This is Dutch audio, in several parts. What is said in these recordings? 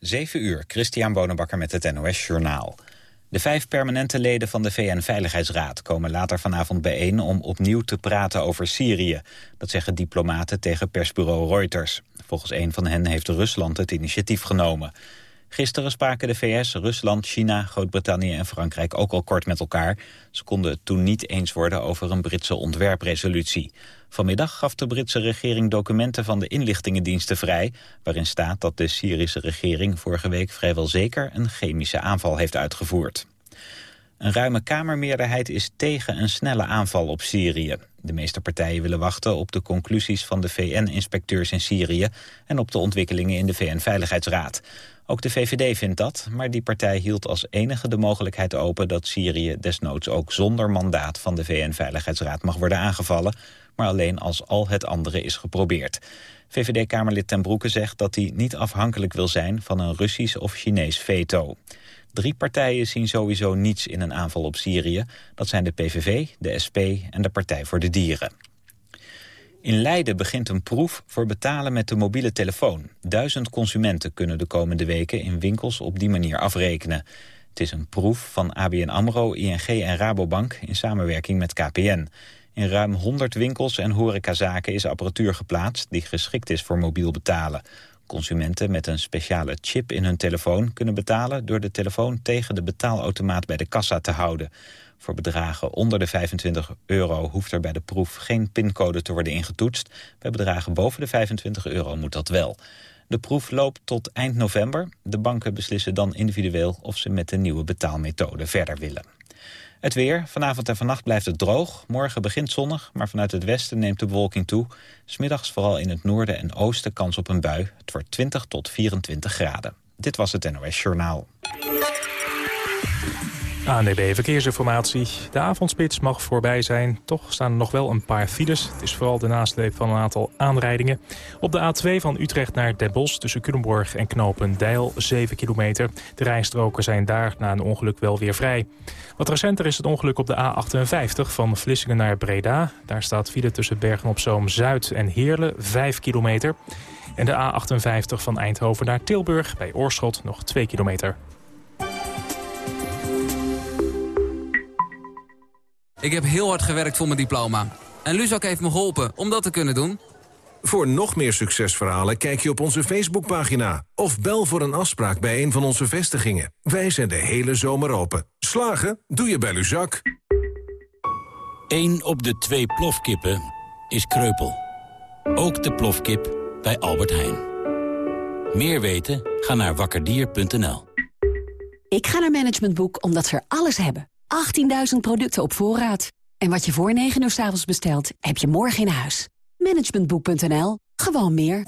7 uur, Christian Bonenbakker met het NOS Journaal. De vijf permanente leden van de VN-veiligheidsraad komen later vanavond bijeen om opnieuw te praten over Syrië. Dat zeggen diplomaten tegen persbureau Reuters. Volgens een van hen heeft Rusland het initiatief genomen. Gisteren spraken de VS, Rusland, China, Groot-Brittannië en Frankrijk ook al kort met elkaar. Ze konden toen niet eens worden over een Britse ontwerpresolutie. Vanmiddag gaf de Britse regering documenten van de inlichtingendiensten vrij... waarin staat dat de Syrische regering vorige week vrijwel zeker een chemische aanval heeft uitgevoerd. Een ruime kamermeerderheid is tegen een snelle aanval op Syrië. De meeste partijen willen wachten op de conclusies van de VN-inspecteurs in Syrië... en op de ontwikkelingen in de VN-veiligheidsraad. Ook de VVD vindt dat, maar die partij hield als enige de mogelijkheid open... dat Syrië desnoods ook zonder mandaat van de VN-veiligheidsraad mag worden aangevallen... maar alleen als al het andere is geprobeerd. VVD-kamerlid ten Broeke zegt dat hij niet afhankelijk wil zijn... van een Russisch of Chinees veto. Drie partijen zien sowieso niets in een aanval op Syrië. Dat zijn de PVV, de SP en de Partij voor de Dieren. In Leiden begint een proef voor betalen met de mobiele telefoon. Duizend consumenten kunnen de komende weken in winkels op die manier afrekenen. Het is een proef van ABN AMRO, ING en Rabobank in samenwerking met KPN. In ruim 100 winkels en horecazaken is apparatuur geplaatst die geschikt is voor mobiel betalen. Consumenten met een speciale chip in hun telefoon kunnen betalen door de telefoon tegen de betaalautomaat bij de kassa te houden. Voor bedragen onder de 25 euro hoeft er bij de proef geen pincode te worden ingetoetst. Bij bedragen boven de 25 euro moet dat wel. De proef loopt tot eind november. De banken beslissen dan individueel of ze met de nieuwe betaalmethode verder willen. Het weer. Vanavond en vannacht blijft het droog. Morgen begint zonnig, maar vanuit het westen neemt de bewolking toe. Smiddags vooral in het noorden en oosten kans op een bui. Het wordt 20 tot 24 graden. Dit was het NOS Journaal. ANDB Verkeersinformatie. De avondspits mag voorbij zijn. Toch staan er nog wel een paar files. Het is vooral de nasleep van een aantal aanrijdingen. Op de A2 van Utrecht naar Den Bosch tussen Culemborg en Knopen Deil 7 kilometer. De rijstroken zijn daar na een ongeluk wel weer vrij. Wat recenter is het ongeluk op de A58 van Vlissingen naar Breda. Daar staat file tussen Bergen-op-Zoom-Zuid en Heerlen 5 kilometer. En de A58 van Eindhoven naar Tilburg bij Oorschot nog 2 kilometer. Ik heb heel hard gewerkt voor mijn diploma. En Luzak heeft me geholpen om dat te kunnen doen. Voor nog meer succesverhalen kijk je op onze Facebookpagina... of bel voor een afspraak bij een van onze vestigingen. Wij zijn de hele zomer open. Slagen? Doe je bij Luzak. Eén op de twee plofkippen is kreupel. Ook de plofkip bij Albert Heijn. Meer weten? Ga naar wakkerdier.nl. Ik ga naar Management Boek omdat ze er alles hebben. 18.000 producten op voorraad. En wat je voor 9 uur s avonds bestelt, heb je morgen in huis. Managementboek.nl. Gewoon meer.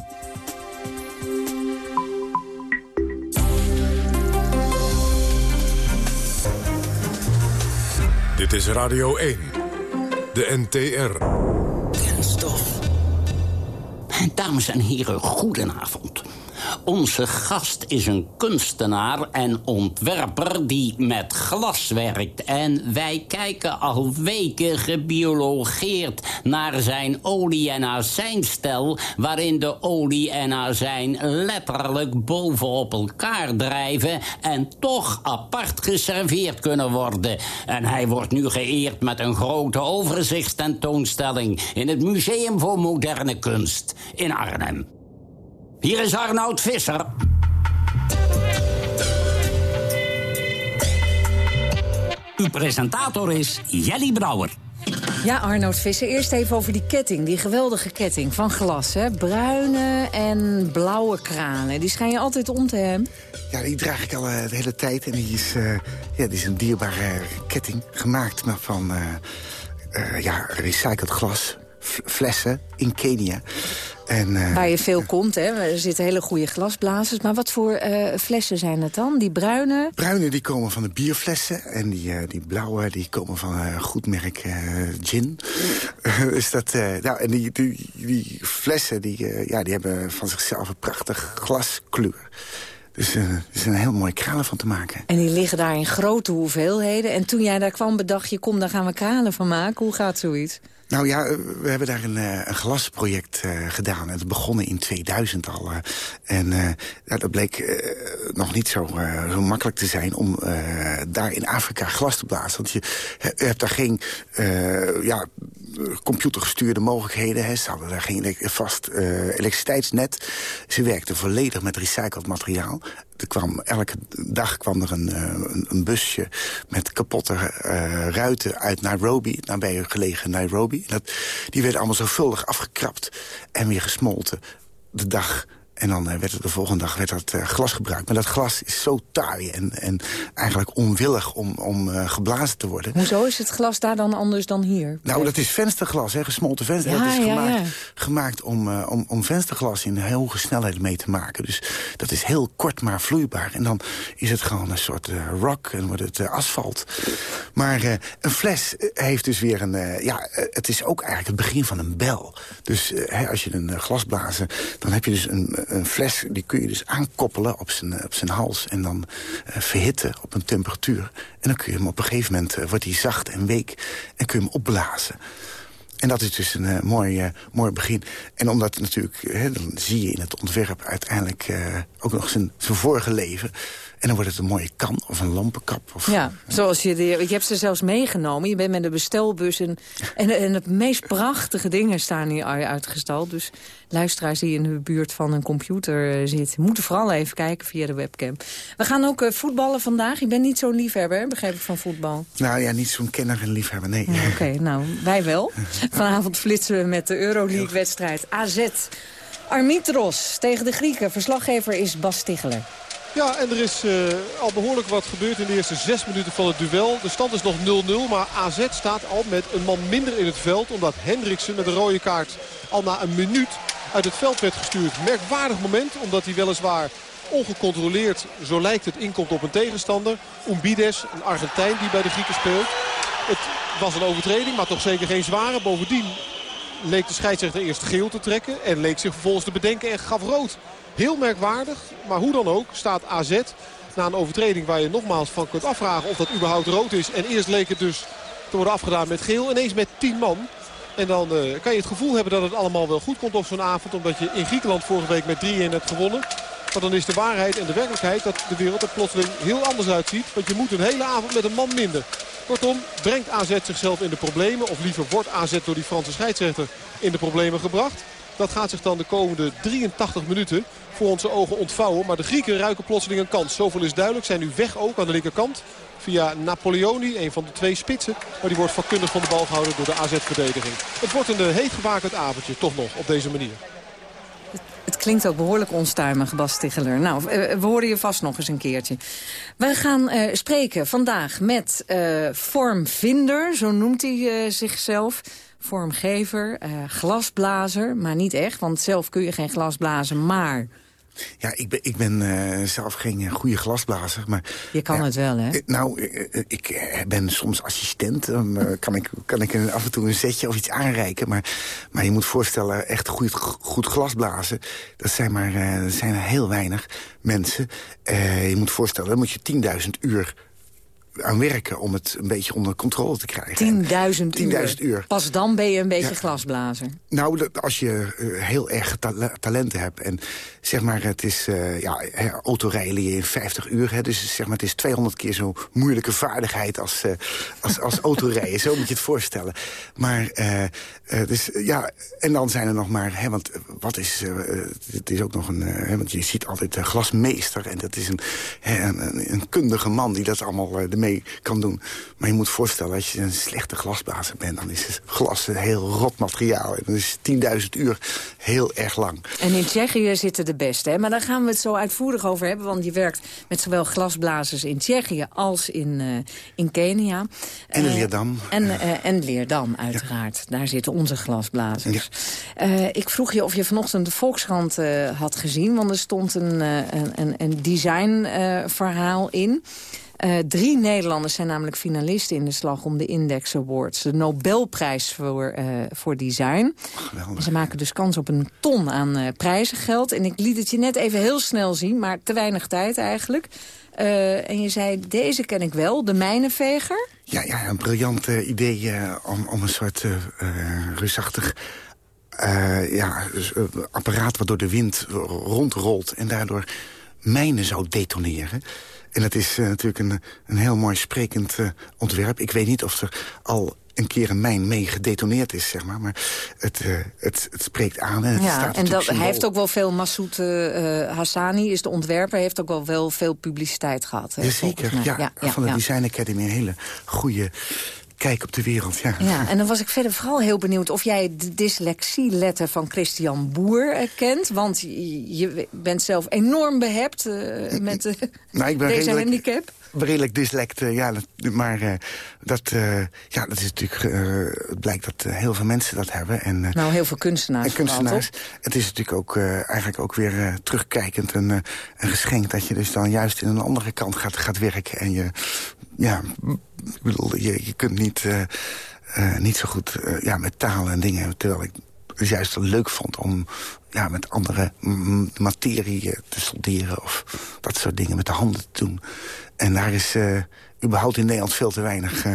Dit is Radio 1. De NTR. Kenstof. Dames en heren, goedenavond. Onze gast is een kunstenaar en ontwerper die met glas werkt. En wij kijken al weken gebiologeerd naar zijn olie- en azijnstel... waarin de olie en azijn letterlijk bovenop elkaar drijven... en toch apart geserveerd kunnen worden. En hij wordt nu geëerd met een grote overzichtstentoonstelling... in het Museum voor Moderne Kunst in Arnhem. Hier is Arnoud Visser. Uw presentator is Jelly Brouwer. Ja, Arnoud Visser, eerst even over die ketting. Die geweldige ketting van glas, hè. Bruine en blauwe kranen. Die schijn je altijd om te hebben. Ja, die draag ik al uh, de hele tijd. En die is, uh, ja, die is een dierbare ketting. Gemaakt maar van uh, ja, recycled glas. Flessen in Kenia. En, uh, Waar je veel komt, hè? Er zitten hele goede glasblazers. Maar wat voor uh, flessen zijn het dan? Die bruine? Bruine die komen van de bierflessen. En die, uh, die blauwe die komen van een goed merk gin. dus dat, nou, en die, die, die flessen die, ja, die hebben van zichzelf een prachtig glaskleur. Dus er is een heel mooi kralen van te maken. En die liggen daar in grote hoeveelheden. En toen jij daar kwam bedacht je, kom, daar gaan we kralen van maken. Hoe gaat zoiets? Nou ja, we hebben daar een, een glasproject gedaan. Het begonnen in 2000 al. en dat bleek nog niet zo, zo, makkelijk te zijn om daar in Afrika glas te blazen. Want je, je hebt daar geen ja, computergestuurde mogelijkheden. Hè. Ze hadden daar geen vast elektriciteitsnet. Ze werkten volledig met recycled materiaal. Kwam, elke dag kwam er een, een, een busje met kapotte ruiten uit Nairobi, nabij gelegen Nairobi. Dat, die werden allemaal zorgvuldig afgekrapt en weer gesmolten. De dag en dan eh, werd het de volgende dag werd dat, uh, glas gebruikt. Maar dat glas is zo taai en, en eigenlijk onwillig om, om uh, geblazen te worden. Hoezo is het glas daar dan anders dan hier? Nou, dat is vensterglas, hè, gesmolten venster. Ja, dat is ja, gemaakt, ja. gemaakt om, uh, om, om vensterglas in hoge snelheid mee te maken. Dus dat is heel kort maar vloeibaar. En dan is het gewoon een soort rock en wordt het asfalt. Maar een fles heeft dus weer een... ja, het is ook eigenlijk het begin van een bel. Dus als je een glas blazen, dan heb je dus een een fles die kun je dus aankoppelen op zijn, op zijn hals... en dan uh, verhitten op een temperatuur. En dan kun je hem op een gegeven moment, uh, wordt hij zacht en week... en kun je hem opblazen. En dat is dus een mooi, mooi begin. En omdat natuurlijk, dan zie je in het ontwerp uiteindelijk ook nog zijn, zijn vorige leven... En dan wordt het een mooie kan of een lampenkap. Of, ja, zoals je, de, je hebt ze zelfs meegenomen. Je bent met een bestelbus en, en, en het meest prachtige dingen staan hier uitgestald. Dus luisteraars die in de buurt van een computer uh, zitten... moeten vooral even kijken via de webcam. We gaan ook uh, voetballen vandaag. Je bent niet zo'n liefhebber, begrijp ik, van voetbal. Nou ja, niet zo'n kenner en liefhebber, nee. Oké, okay, nou, wij wel. Vanavond flitsen we met de Euroleague-wedstrijd AZ. Armitros tegen de Grieken. Verslaggever is Bas Stigler. Ja, en er is uh, al behoorlijk wat gebeurd in de eerste zes minuten van het duel. De stand is nog 0-0, maar AZ staat al met een man minder in het veld. Omdat Hendriksen met een rode kaart al na een minuut uit het veld werd gestuurd. Merkwaardig moment, omdat hij weliswaar ongecontroleerd, zo lijkt het, inkomt op een tegenstander. Umbides, een Argentijn die bij de Grieken speelt. Het was een overtreding, maar toch zeker geen zware. Bovendien leek de scheidsrechter eerst geel te trekken. En leek zich vervolgens te bedenken en gaf rood. Heel merkwaardig, maar hoe dan ook staat AZ na een overtreding waar je nogmaals van kunt afvragen of dat überhaupt rood is. En eerst leek het dus te worden afgedaan met geel. Ineens met 10 man. En dan uh, kan je het gevoel hebben dat het allemaal wel goed komt op zo'n avond. Omdat je in Griekenland vorige week met 3-1 hebt gewonnen. Maar dan is de waarheid en de werkelijkheid dat de wereld er plotseling heel anders uitziet. Want je moet een hele avond met een man minder. Kortom, brengt AZ zichzelf in de problemen. Of liever wordt AZ door die Franse scheidsrechter in de problemen gebracht. Dat gaat zich dan de komende 83 minuten voor onze ogen ontvouwen. Maar de Grieken ruiken plotseling een kans. Zoveel is duidelijk. Zijn nu weg ook aan de linkerkant. Via Napoleoni, een van de twee spitsen. Maar die wordt vakkundig van de bal gehouden door de AZ-verdediging. Het wordt een heet gewakerd avondje, toch nog, op deze manier. Het klinkt ook behoorlijk onstuimig, Bas Ticheler. Nou, we horen je vast nog eens een keertje. We gaan uh, spreken vandaag met uh, vormvinder, zo noemt hij zichzelf vormgever, uh, glasblazer, maar niet echt, want zelf kun je geen glas blazen, maar... Ja, ik ben, ik ben uh, zelf geen goede glasblazer, maar... Je kan het wel, hè? Nou, ik ben soms assistent. Dan uh, kan ik, kan ik af en toe een zetje of iets aanreiken. Maar, maar je moet voorstellen, echt goed, goed glasblazen... dat zijn, maar, dat zijn er heel weinig mensen. je moet voorstellen, dan moet je 10.000 uur aan werken om het een beetje onder controle te krijgen. 10.000 uur. uur. Pas dan ben je een beetje ja. glasblazer. Nou, als je uh, heel erg ta talenten hebt. En zeg maar, het is uh, ja, autorijden leer je in 50 uur. Hè, dus zeg maar, het is 200 keer zo'n moeilijke vaardigheid als, uh, als, als autorijden. Zo moet je het voorstellen. Maar, dus, ja, en dan zijn er nog maar... Hè, want wat is... het is ook nog een... Hè, want je ziet altijd glasmeester. En dat is een, hè, een, een, kundige man die dat allemaal mee kan doen. Maar je moet voorstellen, als je een slechte glasblazer bent... dan is het glas een heel rot materiaal. En dan is 10.000 uur heel erg lang. En in Tsjechië zitten de beste, hè? Maar daar gaan we het zo uitvoerig over hebben. Want je werkt met zowel glasblazers in Tsjechië als in, uh, in Kenia. En uh, Leerdam. En, uh, en Leerdam, uiteraard. Ja. Daar zitten onze glasblazers. Ja. ik vroeg je of je vanochtend de Volkskrant had gezien. Want er stond een, een, een designverhaal in... Uh, drie Nederlanders zijn namelijk finalisten in de slag om de Index Awards. De Nobelprijs voor, uh, voor design. Geweldig. Ze maken dus kans op een ton aan uh, prijzengeld. En ik liet het je net even heel snel zien, maar te weinig tijd eigenlijk. en je zei, deze ken ik wel, de mijnenveger. Ja, ja een briljant idee om, om een soort reusachtig ja, dus, apparaat wat door de wind rondrolt... en daardoor mijnen zou detoneren. En dat is uh, natuurlijk een, een heel mooi sprekend ontwerp. Ik weet niet of er al een keer een mijn mee gedetoneerd is, zeg maar. Maar het, uh, het, het spreekt aan en het ja, staat en dat, hij heeft ook wel veel, Massoud Hassani is de ontwerper... heeft ook wel, wel veel publiciteit gehad. Hè, Jazeker, ja, ja, ja, van de Design Academy een hele goede kijk op de wereld. Ja. ja, en dan was ik verder vooral heel benieuwd of jij de dyslexieletter van Christian Boer uh, kent. Want je, bent zelf enorm behept uh, met uh, nou, ik ben deze redelijk, handicap. Redelijk dyslect, ja. Maar dat, ja, dat is natuurlijk... het blijkt dat heel veel mensen dat hebben. En, nou, heel veel kunstenaars. En kunstenaars. het is natuurlijk ook eigenlijk ook weer terugkijkend een, een geschenk... dat je dus dan juist in een andere kant gaat, gaat werken. En je ja, ik bedoel, je, je kunt niet, niet zo goed ja, met talen en dingen... terwijl ik het juist leuk vond om ja, met andere materie te solderen... of dat soort dingen met de handen te doen. En daar is überhaupt in Nederland veel te weinig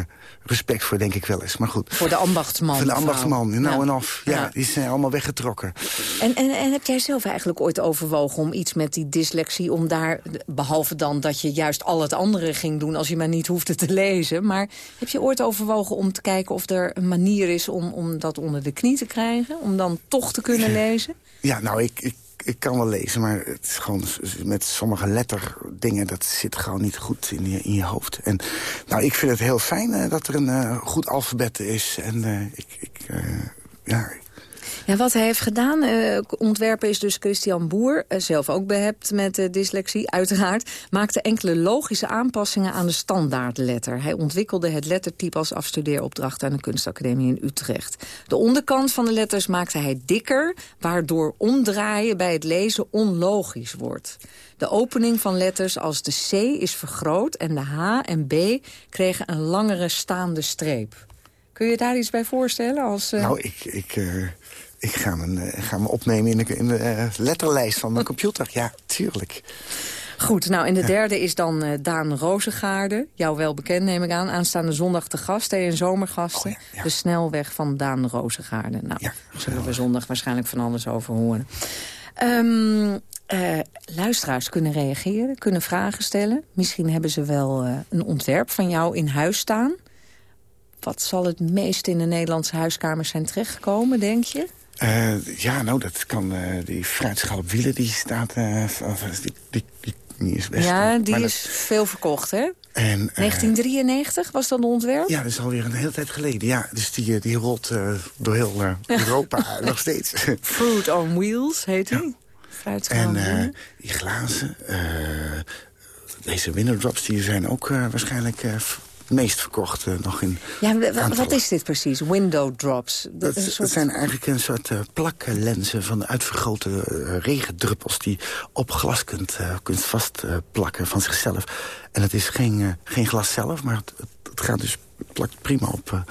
respect voor, denk ik wel eens. Maar goed. Voor de ambachtsman. Voor de ambachtsman, nou en af. Ja, die zijn allemaal weggetrokken. En, en, en heb jij zelf eigenlijk ooit overwogen om iets met die dyslexie... om daar, behalve dan dat je juist al het andere ging doen... als je maar niet hoefde te lezen. Maar heb je ooit overwogen om te kijken of er een manier is... om, om dat onder de knie te krijgen? Om dan toch te kunnen lezen? Ja, nou, ik, ik ik kan wel lezen, maar het is gewoon met sommige letterdingen... dat zit gewoon niet goed in je, in je hoofd. En nou, ik vind het heel fijn uh, dat er een uh, goed alfabet is. En uh, ik, ik ja, ja, wat hij heeft gedaan, uh, ontwerper is dus Christian Boer... Uh, zelf ook behept met uh, dyslexie, uiteraard... maakte enkele logische aanpassingen aan de standaardletter. Hij ontwikkelde het lettertype als afstudeeropdracht... aan de Kunstacademie in Utrecht. De onderkant van de letters maakte hij dikker... waardoor omdraaien bij het lezen onlogisch wordt. De opening van letters als de C is vergroot... en de H en B kregen een langere staande streep. Kun je daar iets bij voorstellen? Als, Nou, ik... ik ik ga me, uh, ga me opnemen in de, in de uh, letterlijst van mijn computer. Ja, tuurlijk. Goed, nou en de derde is dan uh, Daan Rozengaarde. Jou wel bekend neem ik aan. Aanstaande zondag te gast en zomergasten. Oh, ja, De snelweg van Daan Rozengaarde. Nou, daar zullen we zondag waarschijnlijk van alles over horen. Um, luisteraars kunnen reageren, kunnen vragen stellen. Misschien hebben ze wel een ontwerp van jou in huis staan. Wat zal het meest in de Nederlandse huiskamers zijn terechtgekomen, denk je? Uh, ja, nou, dat kan uh, die fruitschaal op wielen, die staat... Uh, die, die, die, die, is best... Ja, die is veel verkocht, hè? En, 1993 was dat een ontwerp? Ja, dat is alweer een hele tijd geleden. Ja, dus die, die rolt door heel Europa nog steeds. Fruit on Wheels heet die. Ja. En die glazen, deze window drops, die zijn ook waarschijnlijk meest verkocht nog in Ja, wat is dit precies? Window drops? Dat, dat soort... zijn eigenlijk een soort uh, plaklenzen van uitvergrote uh, regendruppels... die op glas kunt, kunt vastplakken van zichzelf. En het is geen, geen glas zelf, maar het, het, gaat dus plakt prima op,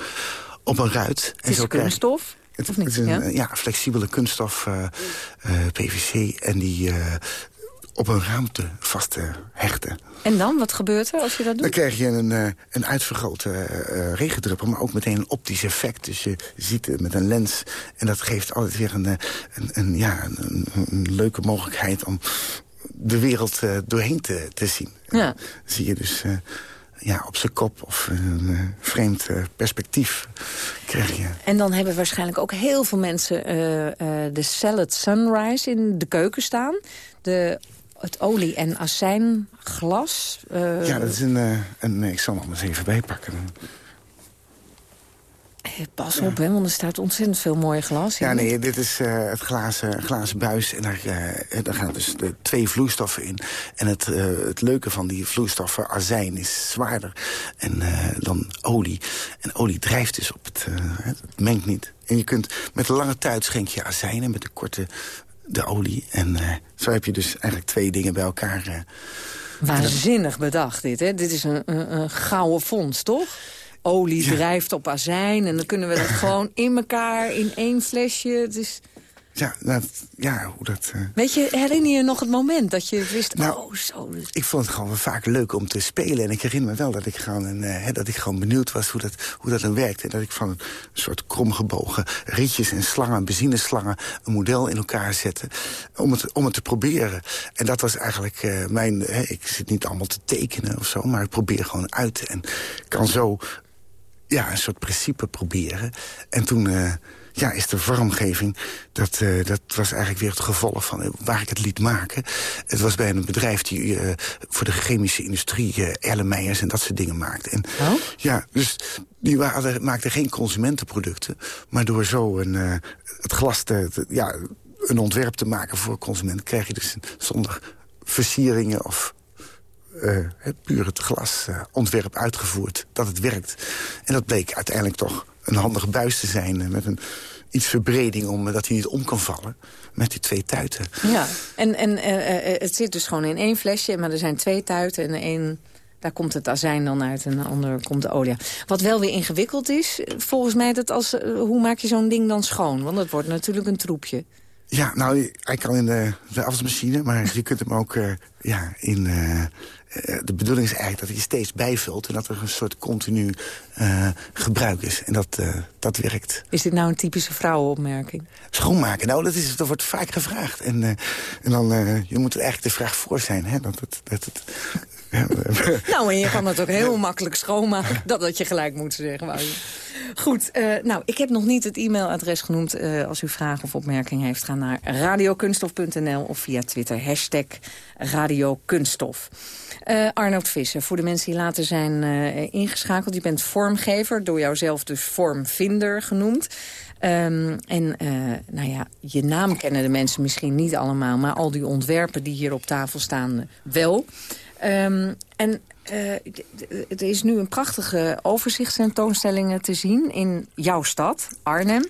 op een ruit. Het is en zo kunststof? Het, het, is een ja? ja flexibele kunststof, PVC, en die op een ruimte vast te hechten. En dan? Wat gebeurt er als je dat doet? Dan krijg je een, uh, een uitvergrote uh, regendruppel, maar ook meteen een optisch effect. Dus je ziet het met een lens. En dat geeft altijd weer een, een, een ja, een, een, leuke mogelijkheid om de wereld uh, doorheen te, te zien. Ja. zie je dus ja, op zijn kop of een vreemd uh, perspectief krijg je. En dan hebben waarschijnlijk ook heel veel mensen uh, de Salad Sunrise in de keuken staan. De het olie- en azijnglas. Uh... Ja, dat is een, uh, een... Ik zal nog eens even bijpakken. Pas op, hè, want er staat ontzettend veel mooi glas in. Ja, nee, dit is uh, het glazen, glazen buis. En daar, daar gaan dus de twee vloeistoffen in. En het, het leuke van die vloeistoffen, azijn, is zwaarder en, dan olie. En olie drijft dus op het... het mengt niet. En je kunt met een lange tijd schenk je azijn... en met een korte de olie. En uh, zo heb je dus eigenlijk twee dingen bij elkaar uh, Waanzinnig bedacht dit, hè? Dit is een, een, een gouden fonds, toch? Olie drijft op azijn en dan kunnen we dat gewoon in elkaar in één flesje. Het is... Ja, dat, ja, hoe dat... Uh... Weet je, herinner je nog het moment dat je wist... Nou, oh, zo... Ik vond het gewoon vaak leuk om te spelen. En ik herinner me wel dat ik gewoon, een, uh, dat ik gewoon benieuwd was hoe dat, hoe dat dan werkte. En dat ik van een soort kromgebogen rietjes en slangen, benzineslangen... een model in elkaar zette om het, om het te proberen. En dat was eigenlijk uh, mijn... Hè, ik zit niet allemaal te tekenen of zo, maar ik probeer gewoon uit. En kan zo ja, een soort principe proberen. En toen uh, ja, is de vormgeving, dat, uh, dat was eigenlijk weer het gevolg van uh, waar ik het liet maken. Het was bij een bedrijf die voor de chemische industrie Erlenmeijers en dat soort dingen maakte. En, oh? Ja, dus die waren, maakten geen consumentenproducten. Maar door zo een, het glas te, te, ja, een ontwerp te maken voor consument... krijg je dus zonder versieringen of uh, het puur het glas uh, ontwerp uitgevoerd, dat het werkt. En dat bleek uiteindelijk toch een handige buis te zijn... Uh, met een iets verbreding, omdat hij niet om kan vallen... met die twee tuiten. Ja, en, en het zit dus gewoon in één flesje... maar er zijn twee tuiten en één... Daar komt het azijn dan uit en de andere komt de olie. Wat wel weer ingewikkeld is, volgens mij, dat als, hoe maak je zo'n ding dan schoon? Want het wordt natuurlijk een troepje. Ja, nou, hij kan in de, de afwasmachine, maar je kunt hem ook uh, ja, in... Uh, de bedoeling is eigenlijk dat hij steeds bijvult... en dat er een soort continu uh, gebruik is. En dat, dat werkt. Is dit nou een typische vrouwenopmerking? Schoonmaken, nou, dat, is, dat wordt vaak gevraagd. En, en dan, je moet er eigenlijk de vraag voor zijn. Hè, dat, dat, dat, dat nou, en je kan het ook heel makkelijk schoonmaken. Dat dat je gelijk moet zeggen. Maar... Goed, uh, nou, ik heb nog niet het e-mailadres genoemd. Uh, als u vragen of opmerkingen heeft, ga naar radiokunstof.nl of via Twitter. Hashtag radiokunststof. Uh, Arnoud Visser, voor de mensen die later zijn ingeschakeld. Je bent vormgever, door jouzelf dus vormvinder genoemd. Um, en uh, nou ja, je naam kennen de mensen misschien niet allemaal... maar al die ontwerpen die hier op tafel staan wel. Um, en uh, er is nu een prachtige overzichtstentoonstelling te zien in jouw stad, Arnhem.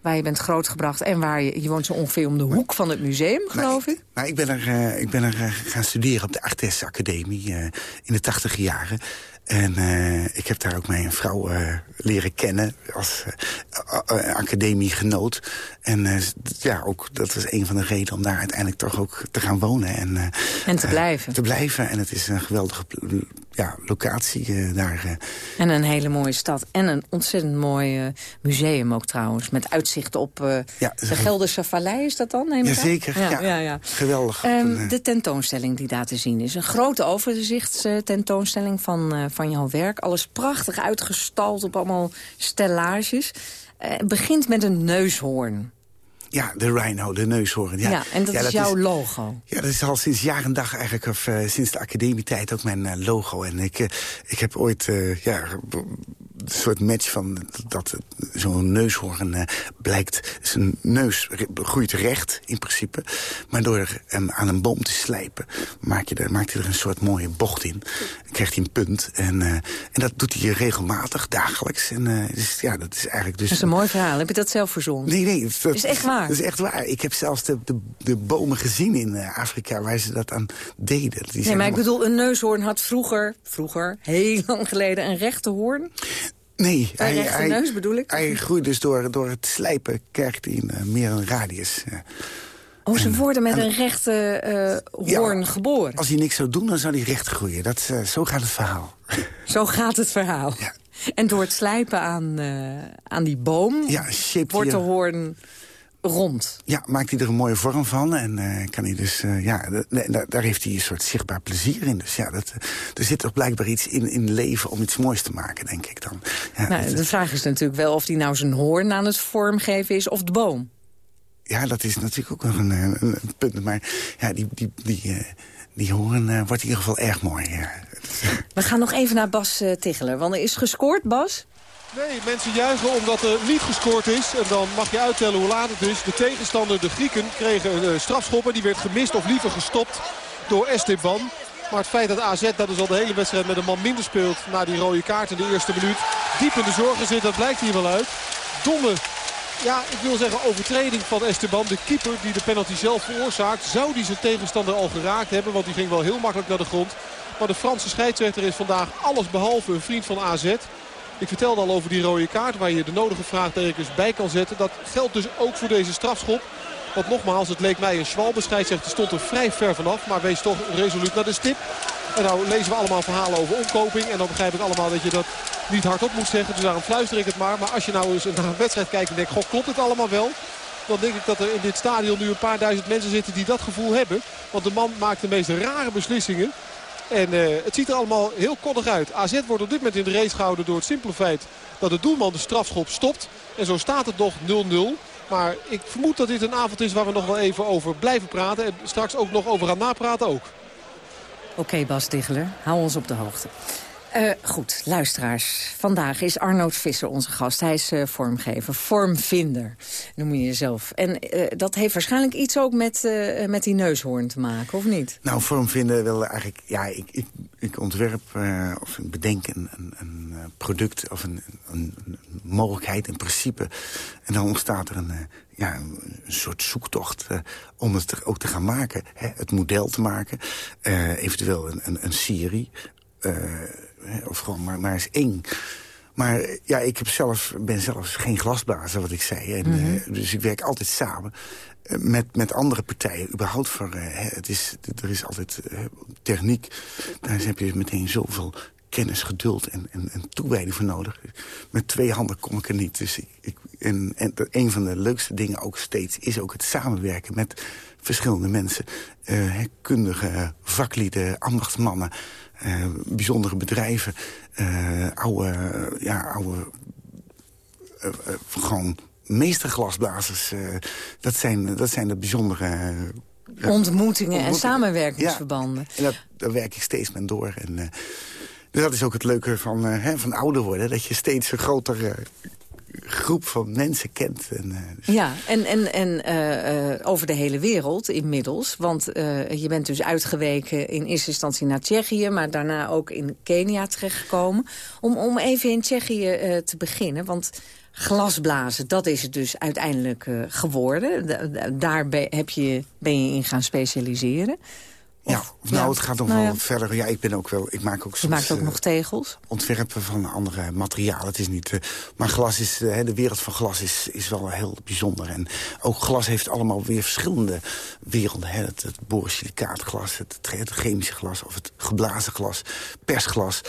Waar je bent grootgebracht en waar je, je woont zo ongeveer om de hoek van het museum, geloof ik. Nou, ik ben er, uh, ik ben er uh, gaan studeren op de Artes Academie in de tachtig jaren. En uh, ik heb daar ook mijn vrouw uh, leren kennen als uh, academiegenoot. En ja, ook dat was een van de redenen om daar uiteindelijk toch ook te gaan wonen. En, en te blijven. te blijven. En het is een geweldige ja, locatie daar. En een hele mooie stad. En een ontzettend mooi museum ook trouwens. Met uitzicht op ja, de Gelderse Vallei is dat dan? Neem ik Jazeker, ja, ja, ja, ja. geweldig. Um, de tentoonstelling die daar te zien is. Een grote overzichtstentoonstelling van van jouw werk. Alles prachtig uitgestald op allemaal stellages. Uh, begint met een neushoorn. Ja, de Rhino, de neushoorn. Ja, ja en dat is jouw logo. Ja, dat is al sinds jaar en dag eigenlijk, of uh, sinds de academietijd ook mijn uh, logo. En ik, uh, ik heb ooit, ja, soort match van dat zo'n neushoorn uh, blijkt... zijn neus groeit recht, in principe. Maar door hem aan een boom te slijpen... maak je er, maakt hij er een soort mooie bocht in. Dan krijgt hij een punt. En, uh, en dat doet hij regelmatig, dagelijks. En, uh, dus, ja, dat is eigenlijk dus... Dat is een mooi verhaal. Heb je dat zelf verzonnen? Nee, nee. Dat, is echt waar? Dat is echt waar. Ik heb zelfs de, de, de bomen gezien in Afrika waar ze dat aan deden. Die nee, maar ik bedoel, een neushoorn had vroeger, vroeger, heel lang geleden, een rechte hoorn. Nee, hij, hij, neus bedoel ik? Hij groeit dus door, door het slijpen, krijgt hij een, uh, meer een radius. Uh. Oh, ze en, worden met en, een rechte uh, hoorn ja, geboren? Als hij niks zou doen, dan zou hij recht groeien. Dat, zo gaat het verhaal. Zo gaat het verhaal. Ja. En door het slijpen aan, aan die boom ja, wordt de hoorn rond. Ja, maakt hij er een mooie vorm van. En uh, kan hij dus, uh, ja, daar heeft hij een soort zichtbaar plezier in. Dus ja, dat, er zit toch blijkbaar iets in, in leven om iets moois te maken, denk ik dan. Ja, nou, dat, de vraag is natuurlijk wel of hij nou zijn hoorn aan het vormgeven is of de boom. Ja, dat is natuurlijk ook nog een, een, een punt. Maar ja, die, die, die, uh, die hoorn wordt in ieder geval erg mooi. Ja. We gaan nog even naar Bas Ticheler. Want er is gescoord, Bas? Nee, mensen juichen omdat er niet gescoord is. En dan mag je uittellen hoe laat het is. De tegenstander, de Grieken, kregen een uh, strafschop. En die werd gemist of liever gestopt door Esteban. Maar het feit dat AZ, dat is al de hele wedstrijd met een man minder speelt... na die rode kaart in de eerste minuut, diep in de zorgen zit, dat blijkt hier wel uit. Domme ja, ik wil zeggen overtreding van Esteban. De keeper die de penalty zelf veroorzaakt. Zou die zijn tegenstander al geraakt hebben. Want die ging wel heel makkelijk naar de grond. Maar de Franse scheidsrechter is vandaag alles behalve een vriend van AZ. Ik vertelde al over die rode kaart waar je de nodige vraagtekens bij kan zetten. Dat geldt dus ook voor deze strafschop. Want nogmaals, het leek mij een Schwalbe scheidsrechter stond er vrij ver vanaf. Maar wees toch resoluut naar de stip. En nou lezen we allemaal verhalen over omkoping. En dan begrijp ik allemaal dat je dat niet hardop moet zeggen. Dus daarom fluister ik het maar. Maar als je nou eens naar een wedstrijd kijkt en denkt, goh, klopt het allemaal wel? Dan denk ik dat er in dit stadion nu een paar duizend mensen zitten die dat gevoel hebben. Want de man maakt de meest rare beslissingen. En uh, het ziet er allemaal heel koddig uit. AZ wordt op dit moment in de race gehouden door het simpele feit dat de doelman de strafschop stopt. En zo staat het nog 0-0. Maar ik vermoed dat dit een avond is waar we nog wel even over blijven praten. En straks ook nog over gaan napraten ook. Oké Bas Diggeler, hou ons op de hoogte. Uh, goed, luisteraars. Vandaag is Arnoud Visser onze gast. Hij is uh, vormgever, vormvinder, noem je jezelf. En uh, dat heeft waarschijnlijk iets ook met, met die neushoorn te maken, of niet? Nou, vormvinden wil eigenlijk... Ja, ik, ik, ik ontwerp of ik bedenk een, een, product of een, een, een, mogelijkheid, een principe. En dan ontstaat er een, ja, een soort zoektocht om het er ook te gaan maken. Hè, het model te maken. eventueel een, een, een serie... Of gewoon maar, maar eens één. Maar ja, ik heb zelf, ben zelf geen glasblazer, wat ik zei. En, mm -hmm. dus ik werk altijd samen uh, met, met andere partijen. Überhaupt voor, uh, het is, er is altijd uh, techniek. Daar heb je meteen zoveel kennis, geduld en, en, en toewijding voor nodig. Met twee handen kom ik er niet. Dus ik, ik, en, en een van de leukste dingen ook steeds is ook het samenwerken met verschillende mensen. kundige vaklieden, ambachtsmannen, uh, bijzondere bedrijven, uh, oude, ja, oude uh, gewoon meesterglasblazers. dat, zijn, dat zijn de bijzondere... Ontmoetingen en samenwerkingsverbanden. Ja, en dat, daar werk ik steeds mee door. En, dat is ook het leuke van, hè, van ouder worden. Dat je steeds een groter groep van mensen kent. En, uh, dus... Ja, en, en, en uh, uh, over de hele wereld inmiddels. Want je bent dus uitgeweken in eerste instantie naar Tsjechië... maar daarna ook in Kenia terechtgekomen. Om, om even in Tsjechië te beginnen, want... Glasblazen, dat is het dus uiteindelijk geworden. daar ben, heb je, ben je in gaan specialiseren. Ja, nou, het gaat nog nou, wel ja. verder. Ja, ik ben ook wel. Ik maak ook soms, Je maakt ook uh, nog tegels? Ontwerpen van andere materialen. Het is niet. Uh, maar glas is. Uh, de wereld van glas is, is wel heel bijzonder. En ook glas heeft allemaal weer verschillende werelden. Hè. Het, het borosilicaatglas, het, het chemische glas of het geblazen glas, persglas.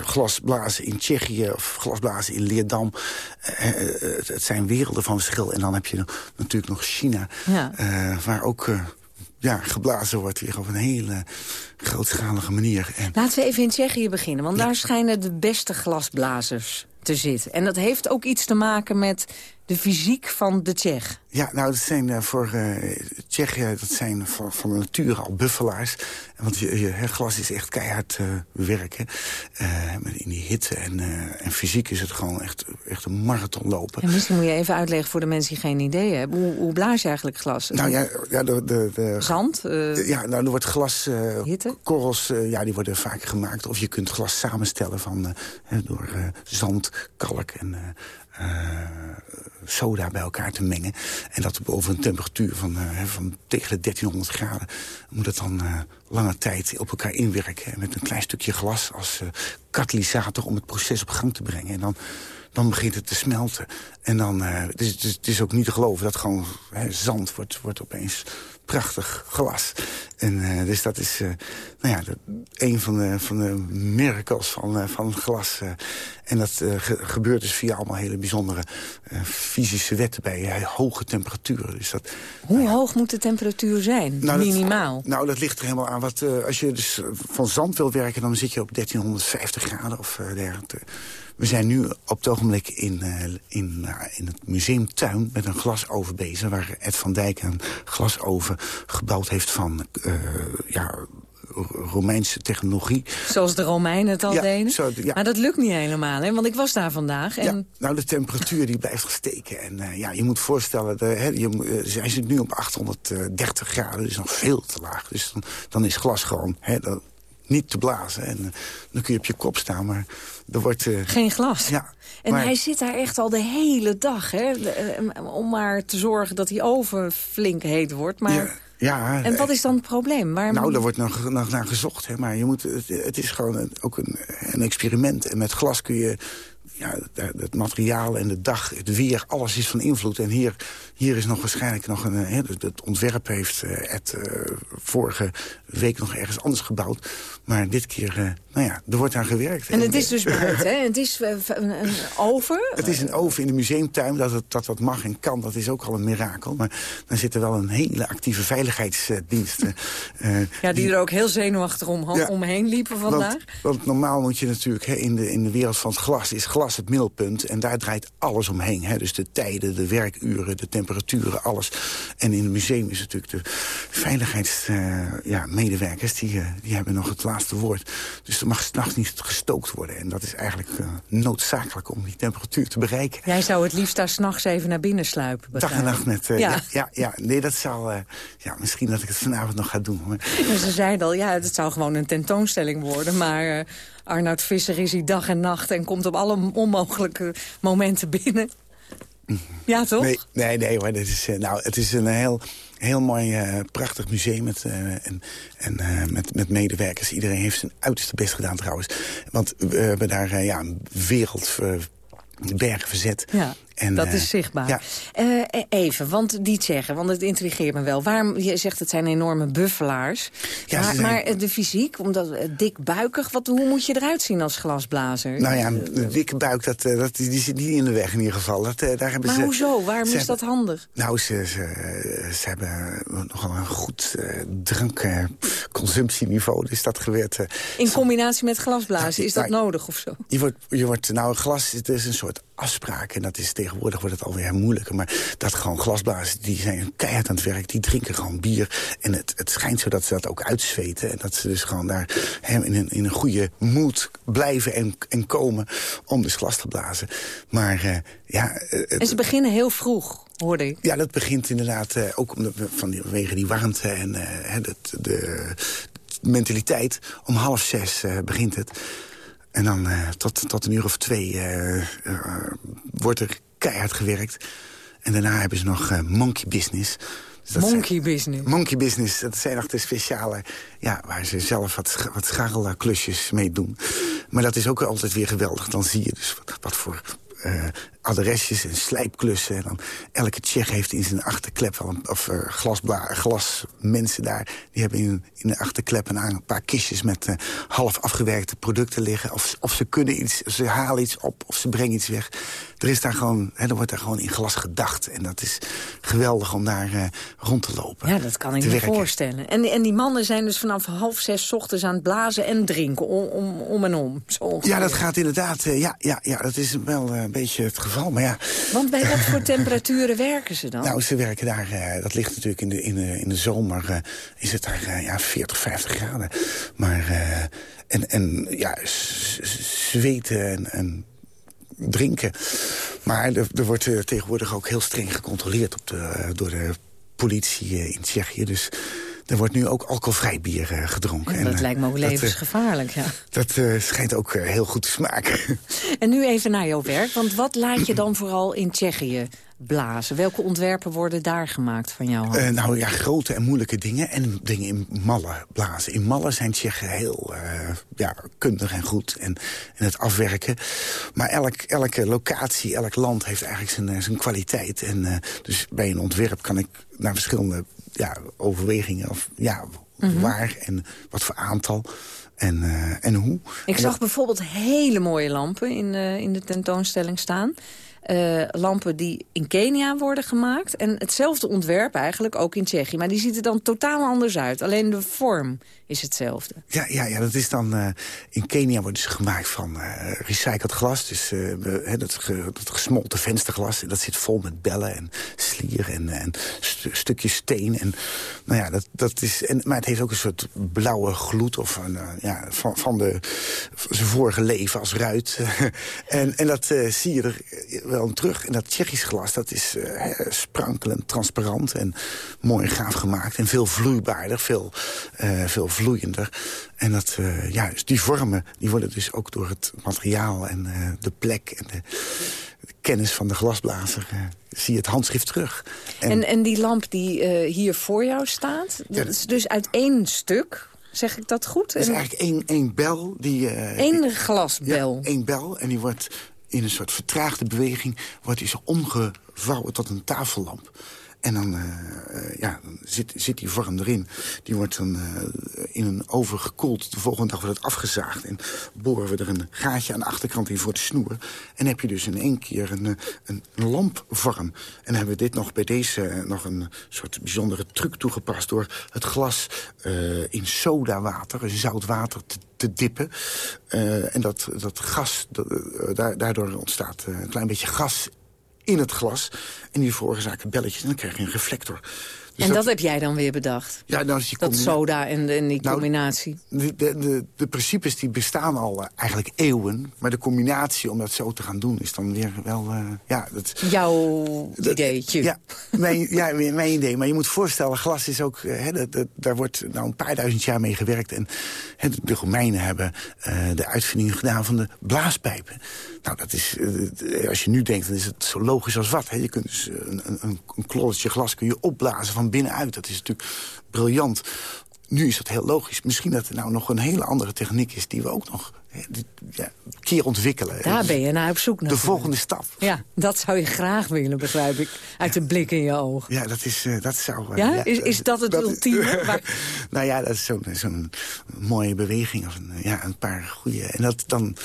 glasblazen in Tsjechië of glasblazen in Leerdam. Het, het, zijn werelden van verschil. En dan heb je natuurlijk nog China, ja. waar ook ja, geblazen wordt weer op een hele grootschalige manier. En... Laten we even in Tsjechië beginnen, want ja. daar schijnen de beste glasblazers te zitten. En dat heeft ook iets te maken met de fysiek van de Tsjech. Ja, nou, dat zijn uh, voor uh, Tsjechië, dat zijn voor, van de natuur al buffelaars. Want je, je glas is echt keihard uh, werken. in die hitte en, en fysiek is het gewoon echt, echt een marathon lopen. En misschien moet je even uitleggen voor de mensen die geen idee hebben. Hoe, hoe blaas je eigenlijk glas? Nou ja, ja de, de, de Zand? ja, nou, er wordt glas... hitte? Korrels, ja, die worden vaak gemaakt. Of je kunt glas samenstellen van, door zand, kalk en soda bij elkaar te mengen. En dat over een temperatuur van, uh, van tegen de 1300 graden... moet het dan uh, lange tijd op elkaar inwerken. Met een klein stukje glas als katalysator om het proces op gang te brengen. En dan, dan begint het te smelten. En dan, is, het, is, het, is, ook niet te geloven dat gewoon zand wordt, wordt opeens prachtig glas. En uh, dus dat is uh, nou ja, een van de, van de miracles van, uh, van glas. en dat ge gebeurt dus via allemaal hele bijzondere fysische wetten bij hoge temperaturen. Dus dat, Hoe hoog moet de temperatuur zijn, nou, minimaal? Dat, nou, dat ligt er helemaal aan. Wat, als je dus van zand wil werken, dan zit je op 1350 graden of dergelijke. We zijn nu op het ogenblik in, uh, in, uh, in het museumtuin met een glasoven bezig... waar Ed van Dijk een glasoven gebouwd heeft van uh, ja, Romeinse technologie. Zoals de Romeinen het al ja, deden? Zo, ja. Maar dat lukt niet helemaal, hè? want ik was daar vandaag. En... Ja, nou, de temperatuur die blijft steken. En uh, ja, je moet voorstellen, de, hè, je, hij zit nu op 830 graden, dus nog veel te laag. Dus dan, dan is glas gewoon... Hè, dat, niet te blazen. En dan kun je op je kop staan, maar er wordt... Geen glas? Ja. En hij zit daar echt al de hele dag, hè? Om maar te zorgen dat die oven flink heet wordt. Maar... Ja. Ja, en wat is dan het probleem? Waarom... Nou, daar wordt nog, nog naar gezocht. Hè, maar je moet, het, het is gewoon ook een, een experiment. En met glas kun je ja, het materiaal en de dag, het weer, alles is van invloed. En hier, hier is nog waarschijnlijk nog een... Hè, het ontwerp heeft uh, Ed vorige week nog ergens anders gebouwd. Maar dit keer, nou ja, er wordt aan gewerkt. En het is dus buiten, hè? Het is een, een oven? Het is een oven in de museumtuin. Dat, het, dat dat mag en kan, dat is ook al een mirakel. Maar dan zit er wel een hele actieve veiligheidsdienst. ja, die, die, er ook heel zenuwachtig om, ja, omheen liepen vandaag. Want, want, normaal moet je natuurlijk, hè, in, de, in de wereld van het glas... is glas het middelpunt en daar draait alles omheen. Hè? Dus de tijden, de werkuren, de temperaturen, alles. En in het museum is natuurlijk de veiligheidsmedewerkers... Ja, die, uh, die hebben nog het laatste woord. Dus er mag s'nachts niet gestookt worden. En dat is eigenlijk uh, noodzakelijk om die temperatuur te bereiken. Jij zou het liefst daar s'nachts even naar binnen sluipen. Dag en nacht met... Uh, ja. ja. Ja, nee, dat zal... ja, misschien dat ik het vanavond nog ga doen. Maar... ze zeiden al, ja, het zou gewoon een tentoonstelling worden. Maar Arnoud Visser is hier dag en nacht en komt op alle onmogelijke momenten binnen. Ja, toch? Nee, nee, nee hoor. Dit is, nou, het is een heel, heel mooi, uh, prachtig museum met, uh, en, en uh, met, met medewerkers. Iedereen heeft zijn uiterste best gedaan trouwens. Want we hebben daar ja, een wereld bergen verzet. Ja. En, dat is zichtbaar. Ja. Uh, even, want die zeggen, want het intrigeert me wel. Waarom, je zegt het zijn enorme buffelaars. Ja, maar, zijn... maar, de fysiek, omdat dik buikig, wat, hoe moet je eruit zien als glasblazer? Nou ja, een dikke buik, dat, dat, die zit niet in de weg in ieder geval. Dat, daar hebben maar ze, hoezo? Waarom is dat handig? Nou, ze, ze, ze hebben nogal een goed uh, drankconsumptieniveau. dus dat gebeurt... Uh, in combinatie met glasblazen, is dat nou, nodig of zo? Je wordt, je wordt, nou, glas het is een soort afspraak. En dat is tegenwoordig wordt het alweer moeilijker. Maar dat gewoon glasblazers, die zijn keihard aan het werk. Die drinken gewoon bier. En het, het schijnt zo dat ze dat ook uitzweten. En dat ze dus gewoon daar he, in, een, in een goede moed blijven en, en komen om dus glas te blazen. Maar uh, ja... Uh, en ze beginnen heel vroeg. Hoorde ik. Ja, dat begint inderdaad uh, ook om de, vanwege die warmte en de, de, mentaliteit. Om half zes begint het. En dan uh, tot, tot een uur of twee uh, uh, wordt er keihard gewerkt. En daarna hebben ze nog monkey business. Dus monkey zijn, business? Monkey business, dat zijn nog de speciale... Ja, waar ze zelf wat, wat scharrelklusjes mee doen. Maar dat is ook altijd weer geweldig. Dan zie je dus wat, wat voor uh, adresjes en slijpklussen. En dan elke Tsjech heeft in zijn achterklep wel een, of uh, glasmensen daar. Die hebben in, in de achterklep een, een paar kistjes met uh, half afgewerkte producten liggen. Of, of ze kunnen iets, ze halen iets op of ze brengen iets weg. Er, is daar gewoon, hè, er wordt daar gewoon in glas gedacht. En dat is geweldig om daar uh, rond te lopen. Ja, dat kan ik me werken. voorstellen. En, en die mannen zijn dus vanaf half zes ochtends aan het blazen en drinken. Om, om, om en om. Zo ja, dat gaat inderdaad. ja, ja, ja, dat is wel een beetje het geval. Maar ja, Want bij wat voor temperaturen werken ze dan? Nou, ze werken daar, uh, dat ligt natuurlijk in de, in de, in de zomer, uh, is het daar uh, ja, 40, 50 graden. Maar, en, en ja, zweten en, en drinken. Maar er, er wordt tegenwoordig ook heel streng gecontroleerd op de, door de politie in Tsjechië. Dus er wordt nu ook alcoholvrij bier uh, gedronken. Ja, dat en, lijkt me ook levensgevaarlijk, ja. Dat schijnt ook heel goed te smaken. En nu even naar jouw werk, want wat laat je dan vooral in Tsjechië blazen? Welke ontwerpen worden daar gemaakt van jou? Uh, nou ja, grote en moeilijke dingen en dingen in mallen blazen. In mallen zijn Tsjechen heel uh, ja, kundig en goed en, en het afwerken. Maar elk, elke locatie, elk land heeft eigenlijk zijn, zijn kwaliteit. En uh, dus bij een ontwerp kan ik naar verschillende ja, overwegingen. Of ja, mm -hmm. waar en wat voor aantal. En, uh, en hoe. Ik zag bijvoorbeeld hele mooie lampen in, uh, in de tentoonstelling staan. Uh, lampen die in Kenia worden gemaakt. En hetzelfde ontwerp eigenlijk, ook in Tsjechië. Maar die ziet er dan totaal anders uit. Alleen de vorm is hetzelfde. Ja, ja, ja dat is dan... Uh, in Kenia worden ze gemaakt van uh, recycled glas. Dus dat, dat gesmolten vensterglas. Dat zit vol met bellen en slier en, en st stukjes steen. En, nou ja, dat, dat is, en, maar het heeft ook een soort blauwe gloed of een, ja, van, van de, zijn vorige leven als ruit. en, en dat zie je er wel een terug. En dat Tsjechisch glas, dat is uh, sprankelend, transparant en mooi gaaf gemaakt. En veel vloeibaarder, veel, uh, veel vloeiender. En dat, uh, ja, dus die vormen die worden dus ook door het materiaal en de plek en de, de, kennis van de glasblazer... zie je het handschrift terug. En, en, en die lamp die hier voor jou staat, dat is dus uit één stuk... Zeg ik dat goed? Het is eigenlijk één, één bel. Die, Eén glasbel? Ja, één bel. En die wordt in een soort vertraagde beweging... wordt die zo omgevouwen tot een tafellamp. En dan, uh, ja, dan zit, zit die vorm erin. Die wordt dan uh, in een oven gekoeld. De volgende dag wordt het afgezaagd. En boren we er een gaatje aan de achterkant in voor de snoer. En heb je dus in één keer een, een, lampvorm. En hebben we dit nog bij deze nog een soort bijzondere truc toegepast... door het glas uh, in sodawater, zout water, te, te dippen. en dat, dat gas, daardoor ontstaat een klein beetje gas in het glas. En die veroorzaken belletjes en dan krijg je een reflector. Dus en dat, dat, heb jij dan weer bedacht? Ja, nou, die dat soda en, die nou, combinatie? De, de, de, de, principes die bestaan al uh, eigenlijk eeuwen. Maar de combinatie om dat zo te gaan doen is dan weer wel... Uh, ja, dat, Jouw ideetje? Ja, mijn, ja, mijn idee. Maar je moet voorstellen, glas is ook... Dat, daar wordt nou een paar duizend jaar mee gewerkt. En de Romeinen hebben de uitvinding gedaan van de blaaspijpen. Nou, dat is, als je nu denkt, dan is het zo logisch als wat. Hè. Je kunt dus een, een, een klolletje glas kun je opblazen van binnenuit. Dat is natuurlijk briljant. Nu is dat heel logisch. Misschien dat er nou nog een hele andere techniek is... die we ook nog ja, een keer ontwikkelen. Daar ben je naar op zoek naar. De volgende stap. Ja, dat zou je graag willen, begrijp ik. Uit de blik in je ogen. Ja, dat, is, uh, dat zou... Uh, ja? Is, is dat het dat, ultieme? Waar... nou ja, dat is zo'n zo'n mooie beweging. Of een, ja, een paar goede... En dat dan...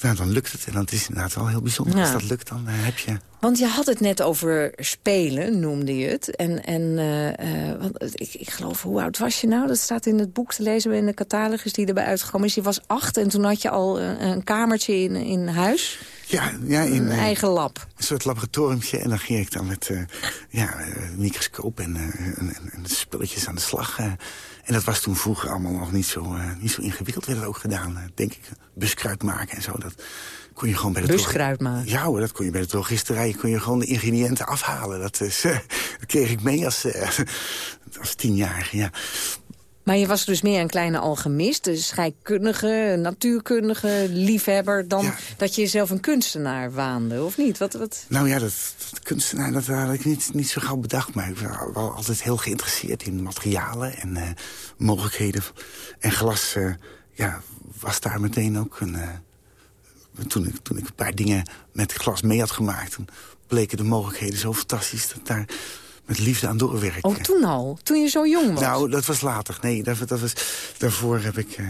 Nou, dan lukt het. En dat is inderdaad wel heel bijzonder. Als dat lukt, dan uh, heb je... Want je had het net over spelen, noemde je het. En, en uh, uh, want ik, ik geloof, hoe oud was je nou? Dat staat in het boek te lezen in de catalogus die erbij uitgekomen is. Je was acht en toen had je al een, een kamertje in, in huis. Ja, ja in een eigen lab. Een soort laboratoriumtje. En dan ging ik dan met uh, ja, microscoop en, en, en, spulletjes aan de slag. En dat was toen vroeger allemaal nog niet zo, uh, niet zo ingewikkeld. Werd het ook gedaan, uh, denk ik. Buskruid maken en zo. Dat kon je gewoon bij de Buskruid maken? Ja hoor, dat kon je bij de drogisterij. Kon je gewoon de ingrediënten afhalen. Dat, is, uh, dat kreeg ik mee als, als tienjarige, ja. Maar je was dus meer een kleine alchemist, dus scheikundige, natuurkundige, liefhebber... dan dat je jezelf een kunstenaar waande, of niet? Wat, wat... Nou ja, dat, dat kunstenaar dat had ik niet, niet zo gauw bedacht. Maar ik was wel altijd heel geïnteresseerd in materialen en uh, mogelijkheden. En glas uh, ja, was daar meteen ook een... Uh, toen, ik, toen ik een paar dingen met glas mee had gemaakt... toen bleken de mogelijkheden zo fantastisch dat daar met liefde aan doorwerken. Oh, toen al? Toen je zo jong was? Nou, dat was later. Nee, dat, dat was, daarvoor heb ik... Uh,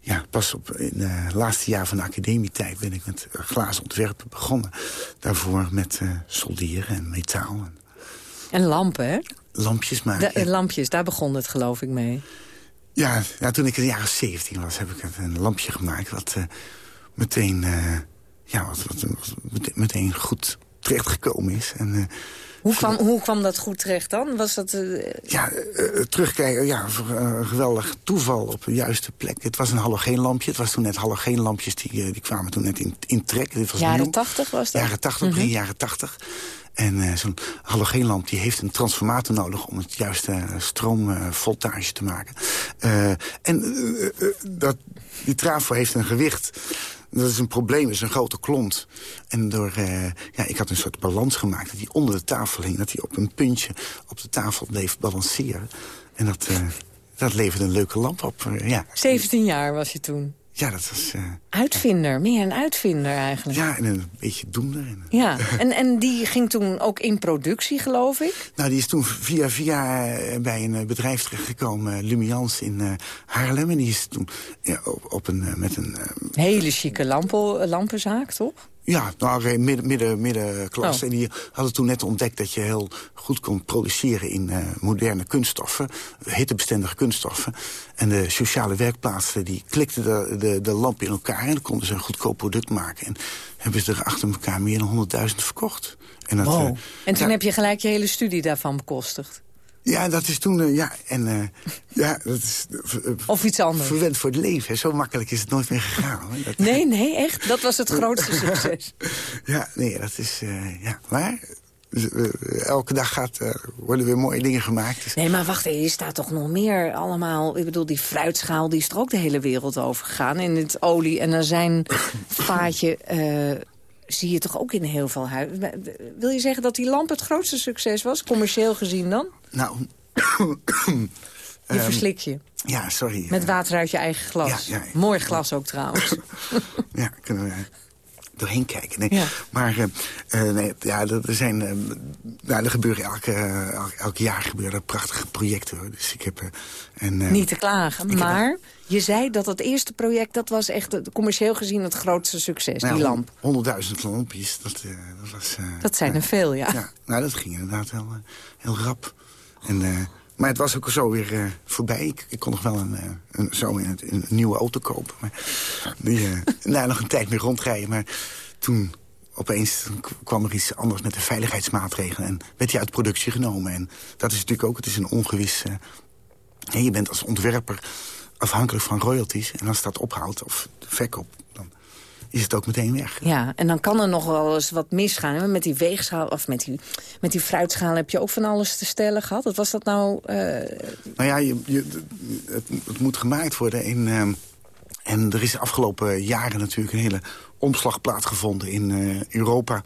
ja, pas op in het laatste jaar van de academietijd ben ik met glazen ontwerpen begonnen. Daarvoor met uh, solderen en metaal. En, en lampen, hè? Lampjes maken. De, lampjes, daar begon het geloof ik mee. Ja, ja, toen ik in de jaren 17 was, heb ik een lampje gemaakt... wat meteen, ja, wat, wat, meteen goed terechtgekomen is. En hoe kwam, hoe kwam dat goed terecht dan? Was dat, uh... Ja, uh, terugkijken, ja, een geweldig toeval op de juiste plek. Het was een halogeenlampje. Het was toen net halogeenlampjes, die, die kwamen toen net in, in trek. Dit was jaren tachtig was dat? Jaren tachtig, begin mm jaren tachtig. En zo'n halogeenlamp die heeft een transformator nodig... om het juiste stroomvoltage te maken. en dat, die trafo heeft een gewicht dat is een probleem, is een grote klont. En door, uh, ja, ik had een soort balans gemaakt dat hij onder de tafel hing. Dat hij op een puntje op de tafel bleef balanceren. En dat, uh, dat leverde een leuke lamp op. Uh, ja. 17 jaar was je toen? Ja, dat was... Uh, uitvinder, meer een uitvinder eigenlijk. Ja, en een beetje doender. Ja, en, en die ging toen ook in productie, geloof ik? Nou, die is toen via via bij een bedrijf terechtgekomen, Lumians in Haarlem. En die is toen ja, op, op een, met een... Hele chique lampen, lampenzaak, toch? Ja, nou, midden, midden, middenklasse. Oh. En die hadden toen net ontdekt dat je heel goed kon produceren in uh, moderne kunststoffen. Hittebestendige kunststoffen. En de sociale werkplaatsen die klikten de, de, de lamp in elkaar... en dan konden ze een goedkoop product maken. En hebben ze er achter elkaar meer dan 100.000 verkocht. En, dat, wow. uh, en toen ja, heb je gelijk je hele studie daarvan bekostigd? Ja, dat is toen, uh, ja, en uh, ja, dat is... Uh, of iets anders. Verwend voor het leven, zo makkelijk is het nooit meer gegaan. Hoor. Dat, nee, nee, echt? Dat was het grootste succes. ja, nee, dat is, ja, maar... elke dag gaat, worden weer mooie dingen gemaakt. Dus. Nee, maar wacht je staat toch nog meer allemaal... Ik bedoel, die fruitschaal die is er ook de hele wereld over gegaan. In het olie en er zijn vaatje zie je toch ook in heel veel huizen. Wil je zeggen dat die lamp het grootste succes was, commercieel gezien dan? Nou... je verslik je. Ja, sorry. Met water uit je eigen glas. Ja, ja, Mooi glas ook trouwens. ja, kunnen we doorheen kijken. Nee. Maar uh, nee, ja, er zijn, uh, nou, er gebeuren elke, elk, elk, jaar gebeuren prachtige projecten. Hoor. Dus ik heb, en, Niet te klagen, maar je zei dat het eerste project, dat was echt commercieel gezien het grootste succes, nou, die lamp. 100.000 lampjes, dat, dat was... dat zijn er veel, ja. ja. Nou, dat ging inderdaad wel heel rap. En maar het was ook zo weer uh, voorbij. Ik, ik, kon nog wel een, uh, een zo in, het, een, nieuwe auto kopen. Maar die, uh, nou, nog een tijd meer rondrijden. Maar toen opeens kwam er iets anders met de veiligheidsmaatregelen. En werd hij uit productie genomen. En dat is natuurlijk ook, het is een ongewis... je bent als ontwerper afhankelijk van royalties. En als dat ophoudt, of de verkoop, is het ook meteen weg. Ja, en dan kan er nog wel eens wat misgaan. Met die weegschaal, of met die, met die fruitschaal heb je ook van alles te stellen gehad. Wat was dat nou? Uh... Nou ja, je, je, het, het, moet gemaakt worden in... Uh, en er is de afgelopen jaren natuurlijk een hele omslag plaatsgevonden in uh, Europa.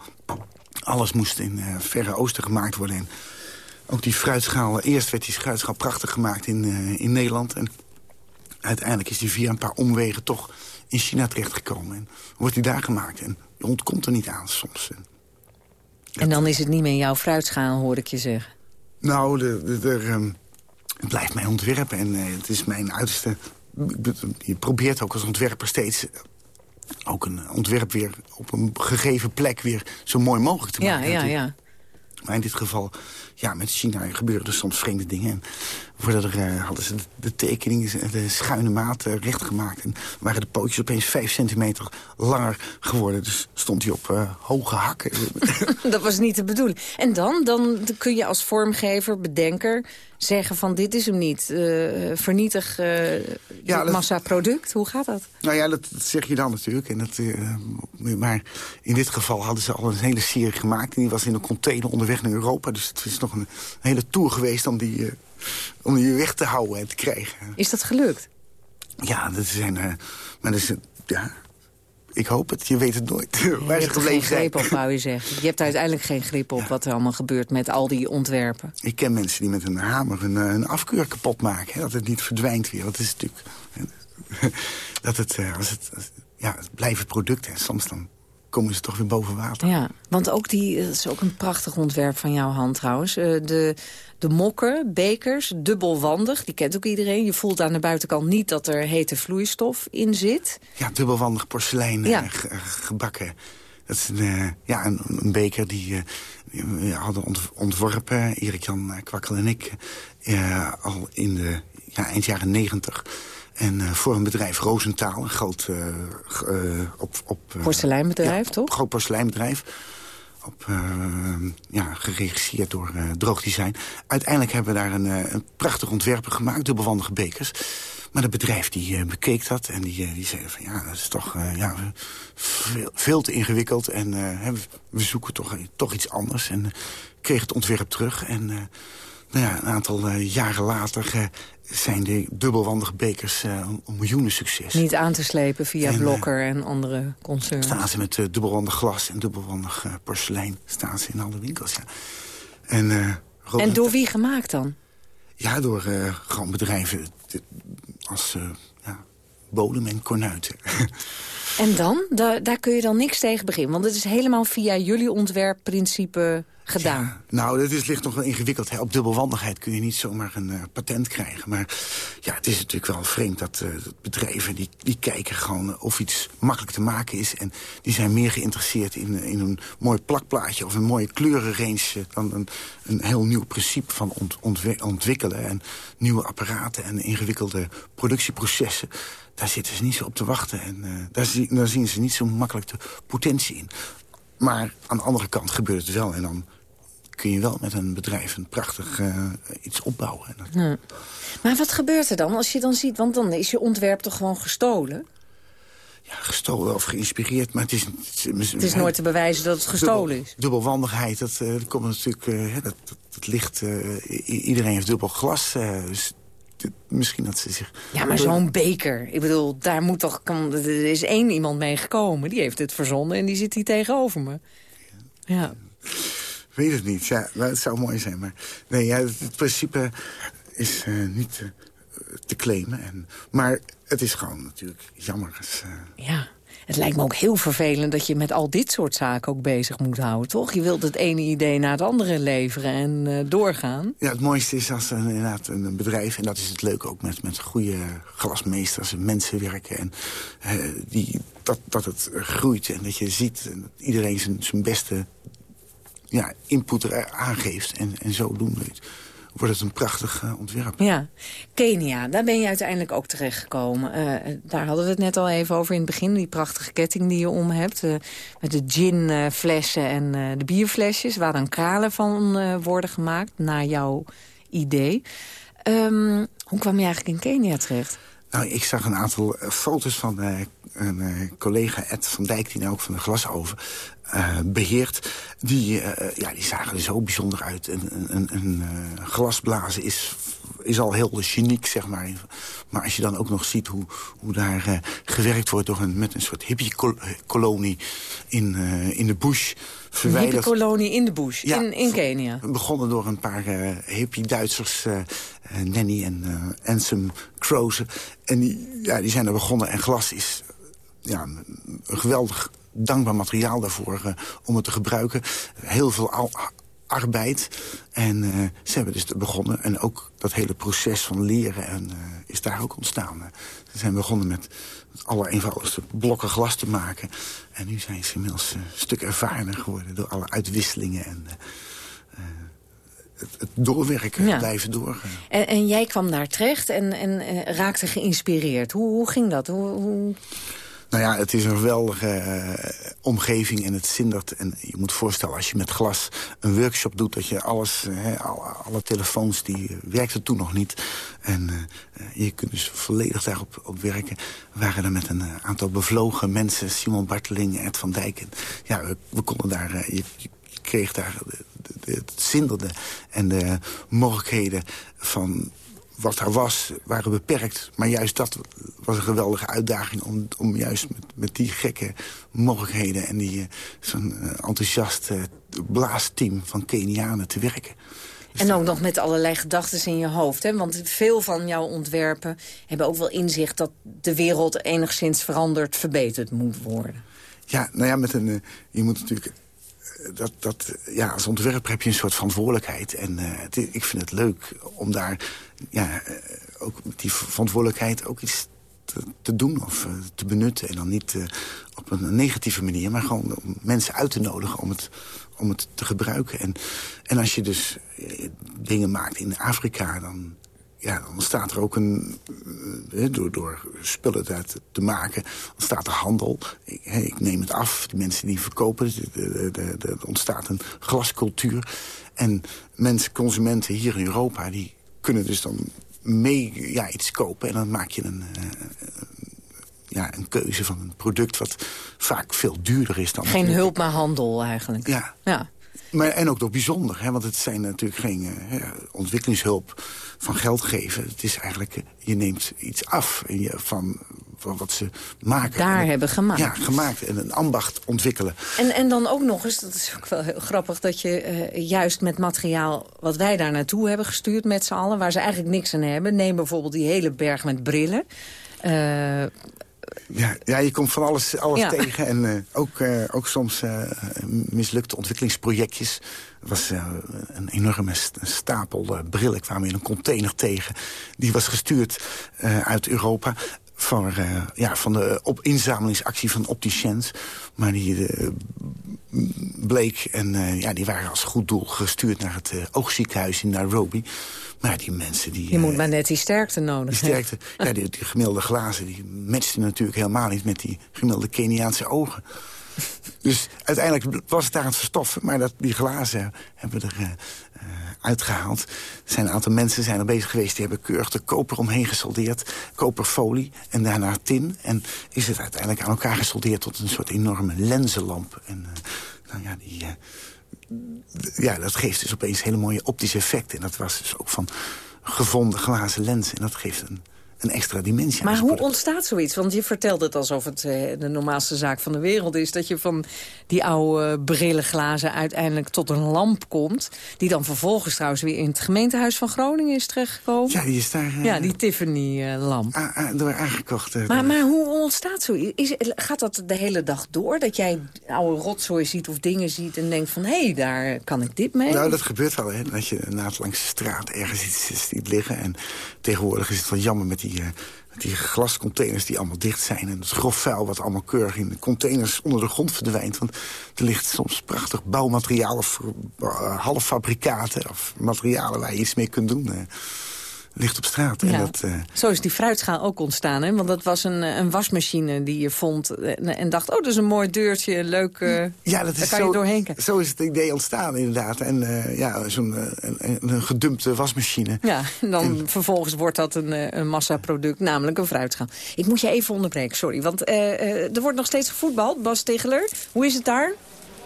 Alles moest in uh, Verre Oosten gemaakt worden. En ook die fruitschaal, eerst werd die fruitschaal prachtig gemaakt in, in Nederland. En uiteindelijk is die via een paar omwegen toch in China terechtgekomen. En wordt hij daar gemaakt. En je ontkomt er niet aan soms. En dan is het niet meer jouw fruitschaal, hoor ik je zeggen. Nou, de, de, um, het blijft mijn ontwerp. En uh, het is mijn uiterste... Je probeert ook als ontwerper steeds ook een ontwerp weer op een gegeven plek weer zo mooi mogelijk te maken. Ja, ja, ja. Maar in dit geval, ja, met China gebeuren er soms vreemde dingen. En voordat er, uh, hadden ze de, tekeningen, de schuine maat uh, recht gemaakt. En waren de pootjes opeens vijf centimeter langer geworden. Dus stond hij op uh, hoge hakken. dat was niet de bedoeling. En dan, dan kun je als vormgever, bedenker zeggen van dit is hem niet. Uh, vernietig uh, ja, massa product. Hoe gaat dat? Nou ja, dat, zeg je dan natuurlijk. En dat, maar in dit geval hadden ze al een hele serie gemaakt. En die was in een container onderweg naar Europa. Dus het is nog een, hele tour geweest om die, om die weg te houden en te krijgen. Is dat gelukt? Ja, dat zijn... maar dat is, ja, ik hoop het, je weet het nooit. Je Waar ze gebleven geen grip op, wou je zeggen. Je hebt uiteindelijk geen grip op wat er allemaal gebeurt met al die ontwerpen. Ik ken mensen die met een hamer een, een afkeur kapot maken. Hè, dat het niet verdwijnt weer. Dat is natuurlijk... dat het, eh, als het, ja, het blijven producten. En soms dan komen ze toch weer boven water. Ja, want ook die, dat is ook een prachtig ontwerp van jouw hand trouwens. De, de mokken, bekers, dubbelwandig, die kent ook iedereen. Je voelt aan de buitenkant niet dat er hete vloeistof in zit. Ja, dubbelwandig porselein ja. Uh, gebakken. Dat is een, uh, ja, een, een, beker die we hadden ontworpen, Erik Jan Kwakkel en ik, al in de ja, eind jaren negentig. En uh, voor een bedrijf Roosentaal, een groot... Op, op, porseleinbedrijf, ja, toch? groot porseleinbedrijf. Op, ja, geregisseerd door Droogdesign. Uiteindelijk hebben we daar een, een prachtig ontwerpen gemaakt, dubbelwandige bekers. Maar het bedrijf die bekeek dat en die, die zei van ja, dat is toch ja, veel, veel te ingewikkeld. En we zoeken toch, toch iets anders. En kreeg het ontwerp terug en... nou ja, een aantal jaren later zijn de dubbelwandige bekers uh, een miljoenen succes. Niet aan te slepen via en, Blokker uh, en andere concerns. Staan ze met uh, dubbelwandig glas en dubbelwandig porselein. Staan ze in alle winkels, ja. En, en door wie gemaakt dan? Ja, door gewoon bedrijven als ja, Bodem en Cornuiten. en dan? Da daar kun je dan niks tegen beginnen? Want het is helemaal via jullie ontwerpprincipe gedaan? nou, dat is, ligt nog wel ingewikkeld. Hè. Op dubbelwandigheid kun je niet zomaar een uh, patent krijgen. Maar ja, het is natuurlijk wel vreemd dat, uh, bedrijven die, die kijken gewoon of iets makkelijk te maken is. En die zijn meer geïnteresseerd in, in een mooi plakplaatje of een mooie kleurenrange... dan een, een heel nieuw principe van ont, ontwikkelen. En nieuwe apparaten en ingewikkelde productieprocessen daar zitten ze niet zo op te wachten. En daar, daar, zien ze niet zo makkelijk de potentie in. Maar aan de andere kant gebeurt het wel. En dan kun je wel met een bedrijf een prachtig uh, iets opbouwen. En dat... ja. Maar wat gebeurt er dan als je dan ziet... want dan is je ontwerp toch gewoon gestolen? Ja, gestolen of geïnspireerd, maar het is... Het is, het is nooit te bewijzen dat het gestolen is. Dubbelwandigheid, dat, uh, dat komt natuurlijk... Uh, dat, dat, dat, ligt... iedereen heeft dubbel glas, dus misschien dat ze zich... Ja, maar zo'n beker. Ik bedoel, daar moet toch... Kan, er is één iemand mee gekomen. Die heeft het verzonnen en die zit hier tegenover me. Ja. ja. Weet het niet. Ja, het zou mooi zijn. Maar nee, ja, het, principe is uh, niet uh, te claimen. En, maar het is gewoon natuurlijk jammer. Uh... Ja. Het lijkt me ook heel vervelend dat je met al dit soort zaken ook bezig moet houden, toch? Je wilt het ene idee na het andere leveren en uh, doorgaan. Ja, het mooiste is als een, inderdaad een bedrijf, en dat is het leuke ook met, met goede glasmeesters en mensen werken. En, uh, die, dat, dat het groeit en dat je ziet dat iedereen zijn, zijn beste ja, input er aangeeft. En, en zodoende wordt het een prachtig uh, ontwerp. Ja, Kenia, daar ben je uiteindelijk ook terechtgekomen. Uh, daar hadden we het net al even over in het begin. Die prachtige ketting die je om hebt. Uh, met de ginflessen en de bierflesjes. Waar dan kralen van worden gemaakt, naar jouw idee. Um, hoe kwam je eigenlijk in Kenia terecht? Nou, ik zag een aantal foto's van een collega Ed van Dijk... die nou ook van de glasoven uh, beheert, die, uh, ja, die zagen er zo bijzonder uit. Een, een, een uh, glasblazen is, is al heel uniek, zeg maar. Maar als je dan ook nog ziet hoe, hoe daar gewerkt wordt... Door een, met een soort hippie-kolonie in, in de bush... Verwijderd. Een hippie-kolonie in de bush, ja, in, in Kenia. Begonnen door een paar hippie-Duitsers... Nanny en Ansem Crozen. En die, ja, die zijn er begonnen en glas is ja, een geweldig dankbaar materiaal daarvoor uh, om het te gebruiken. Heel veel arbeid. En uh, ze hebben dus begonnen. En ook dat hele proces van leren en, uh, is daar ook ontstaan. ze zijn begonnen met het allereenvoudigste blokken glas te maken. En nu zijn ze inmiddels een stuk ervarener geworden... door alle uitwisselingen en het, het, doorwerken, ja. blijven doorgaan. En, en, jij kwam daar terecht en, en raakte geïnspireerd. Hoe, hoe ging dat? Hoe, hoe... Nou ja, het is een geweldige uh, omgeving en het zindert. En je moet voorstellen, als je met glas een workshop doet... dat je alles, alle, telefoons, die uh, werkten toen nog niet. En je kunt dus volledig daarop op werken. We waren er met een aantal bevlogen mensen. Simon Barteling, Ed van Dijk. En, ja, we, konden daar... Je, je, kreeg daar het zinderde en de mogelijkheden van wat er was, waren beperkt. Maar juist dat was een geweldige uitdaging... om, om juist met, met die gekke mogelijkheden... en die uh, zo'n uh, enthousiast uh, blaasteam van Kenianen te werken. Dus en ook nog met allerlei gedachten in je hoofd. Hè? Want veel van jouw ontwerpen hebben ook wel inzicht... dat de wereld enigszins veranderd, verbeterd moet worden. Ja, nou ja, met een, je moet natuurlijk dat, dat, ja, als ontwerper heb je een soort verantwoordelijkheid. En uh, het, ik vind het leuk om daar ja, uh, ook die verantwoordelijkheid ook iets te, doen of uh, te benutten. En dan niet op een negatieve manier, maar gewoon om mensen uit te nodigen om het, om het te gebruiken. En, en als je dus dingen maakt in Afrika, dan ja, dan ontstaat er ook een... Door, door spullen te, te maken, ontstaat er handel. Ik, ik, neem het af, de mensen die verkopen. Er ontstaat een glascultuur. En mensen, consumenten hier in Europa... die kunnen dus dan mee ja, iets kopen. En dan maak je een, uh, ja, een keuze van een product... wat vaak veel duurder is dan... Geen hulp, maar handel eigenlijk. Ja. ja. Maar, en ook nog bijzonder, hè, want het zijn natuurlijk geen uh, ontwikkelingshulp van geld geven. Het is eigenlijk, je neemt iets af je, van, van wat ze maken. Daar en, hebben gemaakt. Ja, gemaakt en een ambacht ontwikkelen. En, en dan ook nog eens, dat is ook wel heel grappig... dat je uh, juist met materiaal wat wij daar naartoe hebben gestuurd met z'n allen... waar ze eigenlijk niks aan hebben. Neem bijvoorbeeld die hele berg met brillen. Uh, ja, ja, je komt van alles, alles tegen. En uh, ook, uh, ook soms uh, mislukte ontwikkelingsprojectjes. Er was een enorme stapel brillen kwamen in een container tegen. Die was gestuurd uit Europa van, ja, van de op inzamelingsactie van opticiens. Maar die bleek, en ja, die waren als goed doel gestuurd naar het oogziekenhuis in Nairobi. Maar die mensen die... Je moet maar net die sterkte nodig Die sterkte, ja, die, die, gemiddelde glazen, die matchten natuurlijk helemaal niet met die gemiddelde Keniaanse ogen. Dus uiteindelijk was het daar aan het verstoffen. Maar dat, die glazen hebben we er uitgehaald. Er zijn een aantal mensen zijn er bezig geweest... die hebben keurig de koper omheen gesoldeerd. Koperfolie en daarna tin. En is het uiteindelijk aan elkaar gesoldeerd tot een soort enorme lenzenlamp. En uh, nou ja, die... ja, dat geeft dus opeens hele mooie optische effecten. En dat was dus ook van gevonden glazen lenzen. En dat geeft een een extra dimensie. Maar hoe ontstaat zoiets? Want je vertelt het alsof het eh, de normaalste zaak van de wereld is... dat je van die oude brillenglazen uiteindelijk tot een lamp komt... die dan vervolgens trouwens weer in het gemeentehuis van Groningen is terechtgekomen. Ja, die is daar... Uh, ja, die Tiffany-lamp. Uh, ah, door aangekocht. Eh, maar, maar hoe ontstaat zoiets? gaat dat de hele dag door? Dat jij oude rotzooi ziet of dingen ziet en denkt van... hé, hey, daar kan ik dit mee? Nou, dat gebeurt wel, hè. Dat je naast langs de straat ergens iets ziet liggen. En tegenwoordig is het wel jammer met die die, uh, die glascontainers die allemaal dicht zijn. En het grof vuil wat allemaal keurig in de containers onder de grond verdwijnt. Want er ligt soms prachtig bouwmateriaal of uh, halffabrikaten... of materialen waar je iets mee kunt doen. Ligt op straat. En dat, uh... Zo is die fruitschaal ook ontstaan. Hè? Want dat was een, een wasmachine die je vond en, en dacht... oh, dat is een mooi deurtje, een leuk... Uh, ja, dat is daar kan zo, je doorheen kijken. Zo is het idee ontstaan inderdaad. En uh, ja, zo'n een, een, gedumpte wasmachine. Ja, en dan en... vervolgens wordt dat een, een massaproduct, namelijk een fruitschaal. Ik moet je even onderbreken, sorry. Want er wordt nog steeds gevoetbald. Bas Tegeler, hoe is het daar?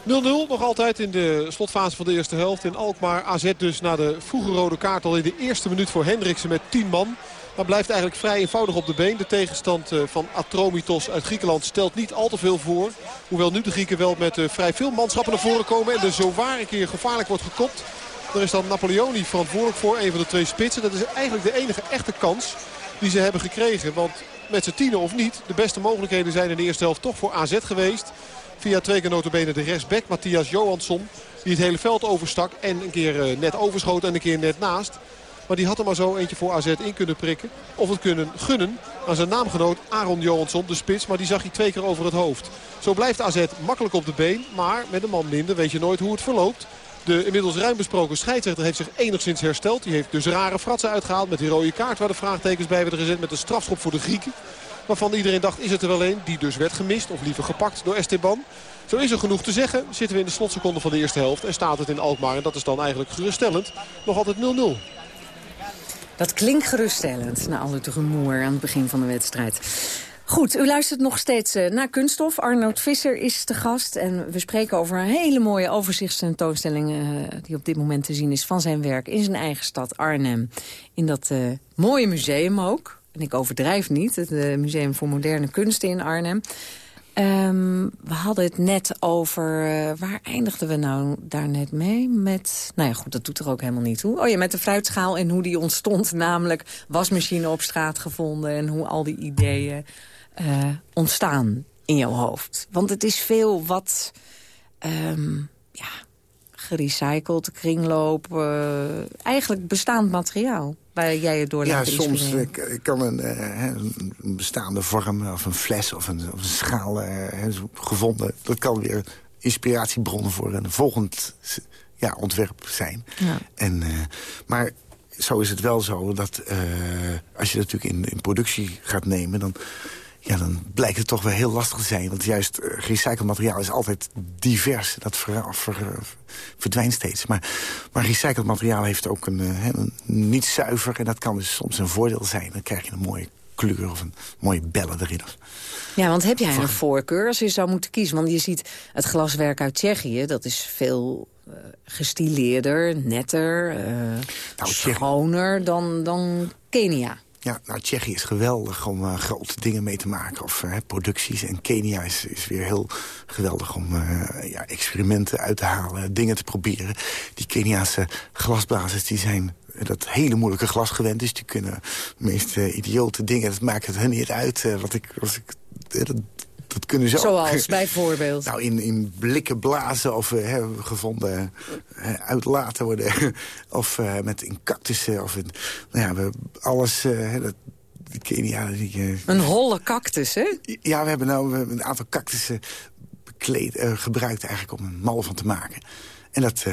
0-0 nog altijd in de slotfase van de eerste helft. In Alkmaar AZ dus na de vroege rode kaart al in de eerste minuut voor Hendriksen met 10 man. Maar blijft eigenlijk vrij eenvoudig op de been. De tegenstand eh, van Atromitos uit Griekenland stelt niet al te veel voor. Hoewel nu de Grieken wel met eh, vrij veel manschappen naar voren komen. En er zowaar een keer gevaarlijk wordt gekopt. Daar is dan Napoleoni verantwoordelijk voor. Een van de twee spitsen. Dat is eigenlijk de enige echte kans die ze hebben gekregen. Want met z'n tienen of niet. De beste mogelijkheden zijn in de eerste helft toch voor AZ geweest. Via twee keer notabene de rechtsback Matthias Johansson. Die het hele veld overstak. En een keer eh, net overschoot en een keer net naast. Maar die had er maar zo eentje voor AZ in kunnen prikken. Of het kunnen gunnen aan zijn naamgenoot Aaron Johansson, de spits. Maar die zag hij twee keer over het hoofd. Zo blijft AZ makkelijk op de been. Maar met een man minder weet je nooit hoe het verloopt. De inmiddels ruim besproken scheidsrechter heeft zich enigszins hersteld. Die heeft dus rare fratsen uitgehaald met die rode kaart waar de vraagtekens bij werden gezet. Met de strafschop voor de Grieken. Waarvan iedereen dacht, is het er wel een? Die dus werd gemist of liever gepakt door Esteban. Zo is er genoeg te zeggen. Zitten we in de slotseconde van de eerste helft. En staat het in Alkmaar. En dat is dan eigenlijk geruststellend. Nog altijd 0-0. Dat klinkt geruststellend na al het rumoer aan het begin van de wedstrijd. Goed, u luistert nog steeds uh, naar Kunststof. Arnoud Visser is te gast. En we spreken over een hele mooie overzichtstentoonstelling... Uh, die op dit moment te zien is van zijn werk in zijn eigen stad Arnhem. In dat uh, mooie museum ook en ik overdrijf niet, het eh, Museum voor Moderne Kunsten in Arnhem. Um, we hadden het net over... Uh, waar eindigden we nou daar net mee? Met, nou ja, goed, dat doet er ook helemaal niet toe. Oh ja, met de fruitschaal en hoe die ontstond. Namelijk wasmachine op straat gevonden... en hoe al die ideeën uh, ontstaan in jouw hoofd. Want het is veel wat... Um, ja, gerecycled, kringloop... Eigenlijk bestaand materiaal waar jij je door Ja, soms uh, kan een, uh, een, bestaande vorm of een fles of een, of een schaal uh, gevonden... dat kan weer inspiratiebron voor een volgend ja, ontwerp zijn. Ja. En, maar zo is het wel zo dat als je natuurlijk in, in productie gaat nemen... dan ja, dan blijkt het toch wel heel lastig te zijn. Want juist uh, gerecycled materiaal is altijd divers. Dat ver, ver, verdwijnt steeds. Maar, maar recycled materiaal heeft ook een, uh, een, niet zuiver... en dat kan dus soms een voordeel zijn. Dan krijg je een mooie kleur of een mooie bellen erin. Ja, want heb jij een voorkeur als je zou moeten kiezen? Want je ziet het glaswerk uit Tsjechië, dat is veel uh, gestileerder, netter, nou, schoner dan, dan Kenia. Ja, nou, Tsjechië is geweldig om uh, grote dingen mee te maken. Of uh, producties. En Kenia is, is weer heel geweldig om uh, ja, experimenten uit te halen. Dingen te proberen. Die Keniaanse glasblazers die zijn dat hele moeilijke glas gewend. Dus die kunnen de meest idiote dingen. Dat maakt het hun niet uit. wat ik, als ik, dat, dat kunnen ze Zoals, bijvoorbeeld? Nou, in, in blikken blazen of uh, gevonden uh, uitlaten worden. of uh, met in cactussen. Of in, nou ja, we, alles... dat, Kenia, die, een holle cactus, hè? Ja, we hebben nou we hebben een aantal cactussen bekleed, gebruikt eigenlijk om een mal van te maken. En dat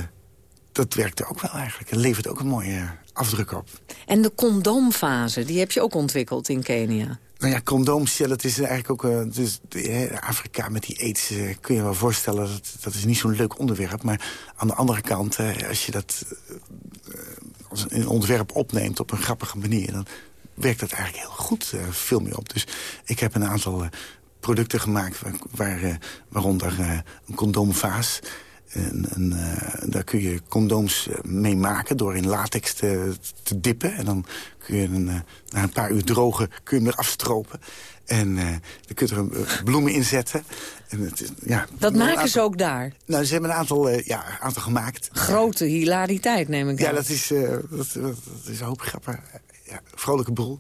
dat werkte ook wel eigenlijk. Het levert ook een mooie afdruk op. En de condoomfase, die heb je ook ontwikkeld in Kenia. Nou ja, condooms, ja, dat is eigenlijk ook... Uh, dus, Afrika met die aids, uh, kun je wel voorstellen... dat, dat is niet zo'n leuk onderwerp. Maar aan de andere kant, uh, als je dat als een ontwerp opneemt op een grappige manier... dan werkt dat eigenlijk heel goed veel meer op. Dus ik heb een aantal producten gemaakt... waar, waar waaronder een condoomvaas... En, en daar kun je condooms mee maken door in latex te, te dippen. En dan kun je een, na een paar uur drogen kun je hem eraf stropen. En uh, dan kun je er bloemen in zetten. En het, ja, dat maken aantal, ze ook daar? Nou, ze hebben een aantal, ja, aantal gemaakt. Grote hilariteit, neem ik aan. Ja, dat is, dat, dat, is een hoop grappen. Ja, vrolijke boel.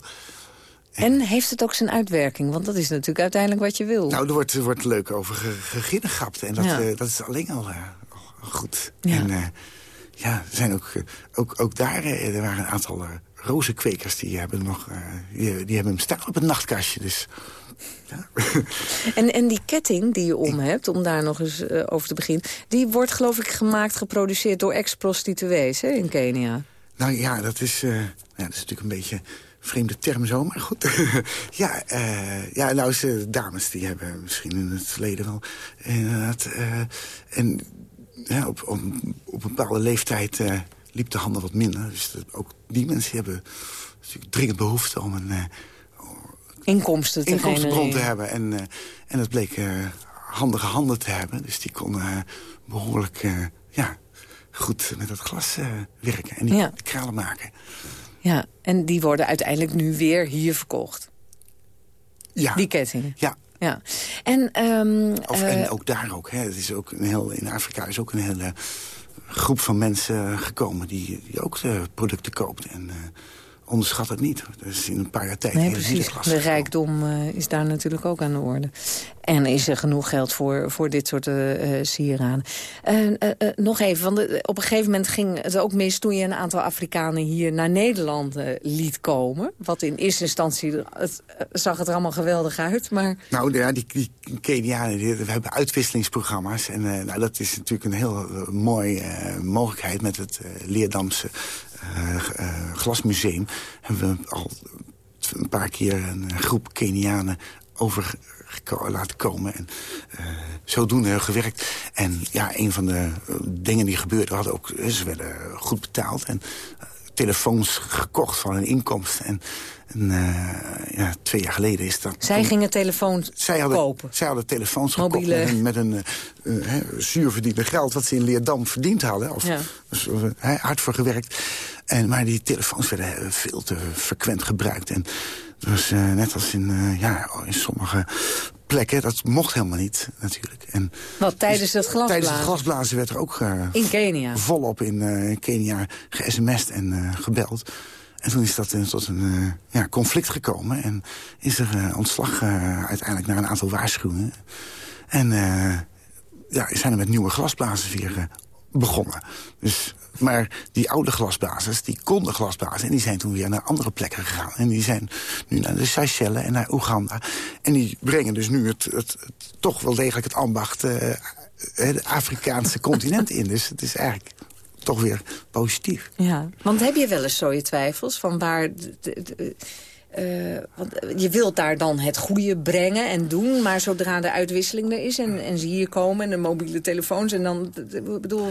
En heeft het ook zijn uitwerking? Want dat is natuurlijk uiteindelijk wat je wil. Nou, er wordt, er wordt leuk over geginnegapt. En dat, ja. dat is alleen al goed. Ja. En ja, er zijn ook, ook, ook daar er waren een aantal rozenkwekers die hebben, nog, uh, die, die, hebben hem staan op het nachtkastje. Dus, ja. en, en die ketting die je om hebt, om daar nog eens uh, over te beginnen... die wordt geloof ik gemaakt, geproduceerd door ex-prostituees in Kenia. Nou ja, dat is, uh, ja, dat is natuurlijk een beetje vreemde term zo, maar goed. ja, ja, nou, ze, dames die hebben misschien in het verleden wel inderdaad... en ja, op, op, op een bepaalde leeftijd liep de handel wat minder. Dus ook die mensen hebben natuurlijk dringend behoefte om een... Uh, Inkomsten te inkomstenbron te hebben. En, uh, en dat bleek uh, handige handen te hebben. Dus die konden behoorlijk ja, goed met dat glas werken. En die ja. kralen maken. Ja, en die worden uiteindelijk nu weer hier verkocht. Ja. Die kettingen. Ja, ja. En, um, of, en ook daar ook. Hè. Het is ook een heel, in Afrika is ook een hele groep van mensen gekomen die, die ook de producten koopt. En uh, onderschat het niet. Dus in een paar jaar tijd nee, precies. De rijkdom uh, is daar natuurlijk ook aan de orde. En is er genoeg geld voor, voor dit soort uh, sieraden. nog even, want op een gegeven moment ging het ook mis... toen je een aantal Afrikanen hier naar Nederland liet komen. Wat in eerste instantie, het, zag het er allemaal geweldig uit. Maar... Nou ja, die, die Kenianen, die, we hebben uitwisselingsprogramma's. En nou, dat is natuurlijk een heel mooie mogelijkheid... met het Leerdamse glasmuseum hebben we al een paar keer een groep Kenianen over laten komen. En uh, zodoende gewerkt. En ja, een van de dingen die gebeurde, hadden ook, ze werden goed betaald. En telefoons gekocht van hun inkomsten. En, en ja, twee jaar geleden is dat... Zij toen, gingen telefoons zij hadden, kopen? Zij hadden telefoons Mobiele... gekocht met een, met een zuurverdiende geld... wat ze in Leerdam verdiend hadden. Of, ja. dus, hard voor gewerkt. En, maar die telefoons werden veel te frequent gebruikt. En uh, net als in, uh, ja, in sommige plekken, dat mocht helemaal niet natuurlijk. En Wat, tijdens dus, het glasblazen? Tijdens het glasblazen werd er ook uh, in Kenia. volop in Kenia ge-sms'd en gebeld. En toen is dat tot een ja, conflict gekomen. En is er ontslag uiteindelijk naar een aantal waarschuwingen. En ja, zijn er met nieuwe glasblazers weer begonnen. Dus maar die oude glasblazers, die konden glasblazen. En die zijn toen weer naar andere plekken gegaan. En die zijn nu naar de Seychelles en naar Oeganda. En die brengen dus nu het, het, toch wel degelijk het ambacht... Het Afrikaanse continent in. Dus het is eigenlijk toch weer positief. Ja, want heb je wel eens zo je twijfels van waar... Uh, want je wilt daar dan het goede brengen en doen... maar zodra de uitwisseling er is en, en ze hier komen... en de mobiele telefoons en dan... bedoel,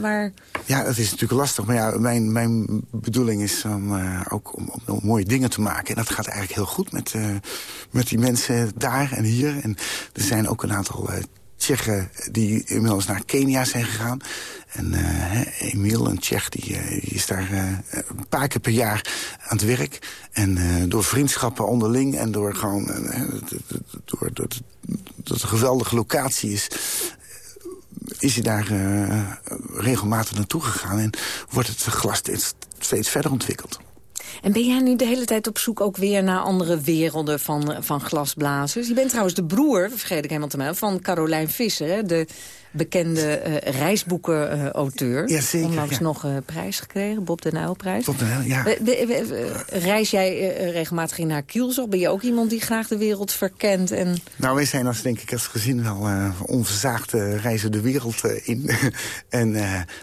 waar... Ja, dat is natuurlijk lastig. Maar ja, mijn, mijn bedoeling is om, uh, ook om, om, mooie dingen te maken. En dat gaat eigenlijk heel goed met, uh, met die mensen daar en hier. En er zijn ook een aantal Tsjechen die inmiddels naar Kenia zijn gegaan. En uh, Emiel, een Tsjech, die, uh, die is daar uh, een paar keer per jaar aan het werk. En door vriendschappen onderling en door gewoon... door, door, dat het een geweldige locatie is is hij daar regelmatig naartoe gegaan... en wordt het glas steeds verder ontwikkeld. En ben jij nu de hele tijd op zoek ook weer naar andere werelden van, van glasblazers? Je bent trouwens de broer, vergeet ik helemaal te melden, van Carolijn Visser. De bekende uh, reisboeken-auteur. ja, zeker. Onlangs nog uh, prijs gekregen, Bob de Nijlprijs. Bob ja. reis jij regelmatig naar Kielzog? Ben je ook iemand die graag de wereld verkent? En... Nou, wij zijn als, denk ik als gezin wel onverzaagd reizen de wereld in. en,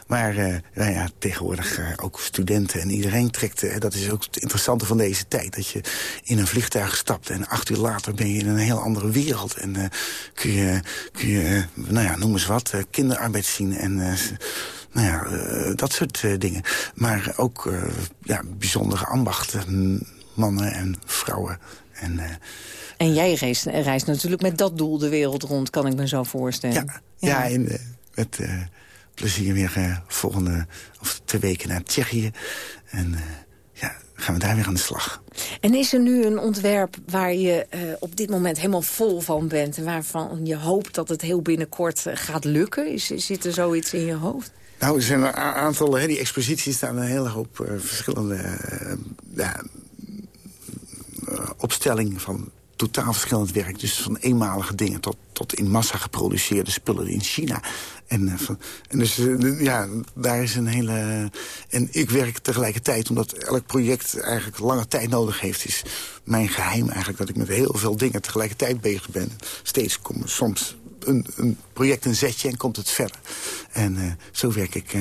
maar nou ja, tegenwoordig ook studenten en iedereen trekt... dat is ook het interessante van deze tijd. Dat je in een vliegtuig stapt en acht uur later ben je in een heel andere wereld. En kun je, kun je nou ja, noem eens wat, kinderarbeid zien en... nou ja, dat soort dingen. Maar ook ja, bijzondere ambachten, mannen en vrouwen. En, en jij reist, reist, natuurlijk met dat doel de wereld rond, kan ik me zo voorstellen. Ja, ja. met plezier weer volgende of twee weken naar Tsjechië. En gaan we daar weer aan de slag. En is er nu een ontwerp waar je uh, op dit moment helemaal vol van bent... en waarvan je hoopt dat het heel binnenkort uh, gaat lukken? Is, zit er zoiets in je hoofd? Nou, er zijn een aantal... Hè, die exposities staan een hele hoop uh, verschillende ja, opstellingen van totaal verschillend werk. Dus van eenmalige dingen tot, tot in massa geproduceerde spullen in China. En, van, en dus uh, ja, daar is een hele... En ik werk tegelijkertijd, omdat elk project eigenlijk lange tijd nodig heeft... is mijn geheim eigenlijk dat ik met heel veel dingen tegelijkertijd bezig ben. Steeds kom soms een, een project een zetje en komt het verder. En uh, zo werk ik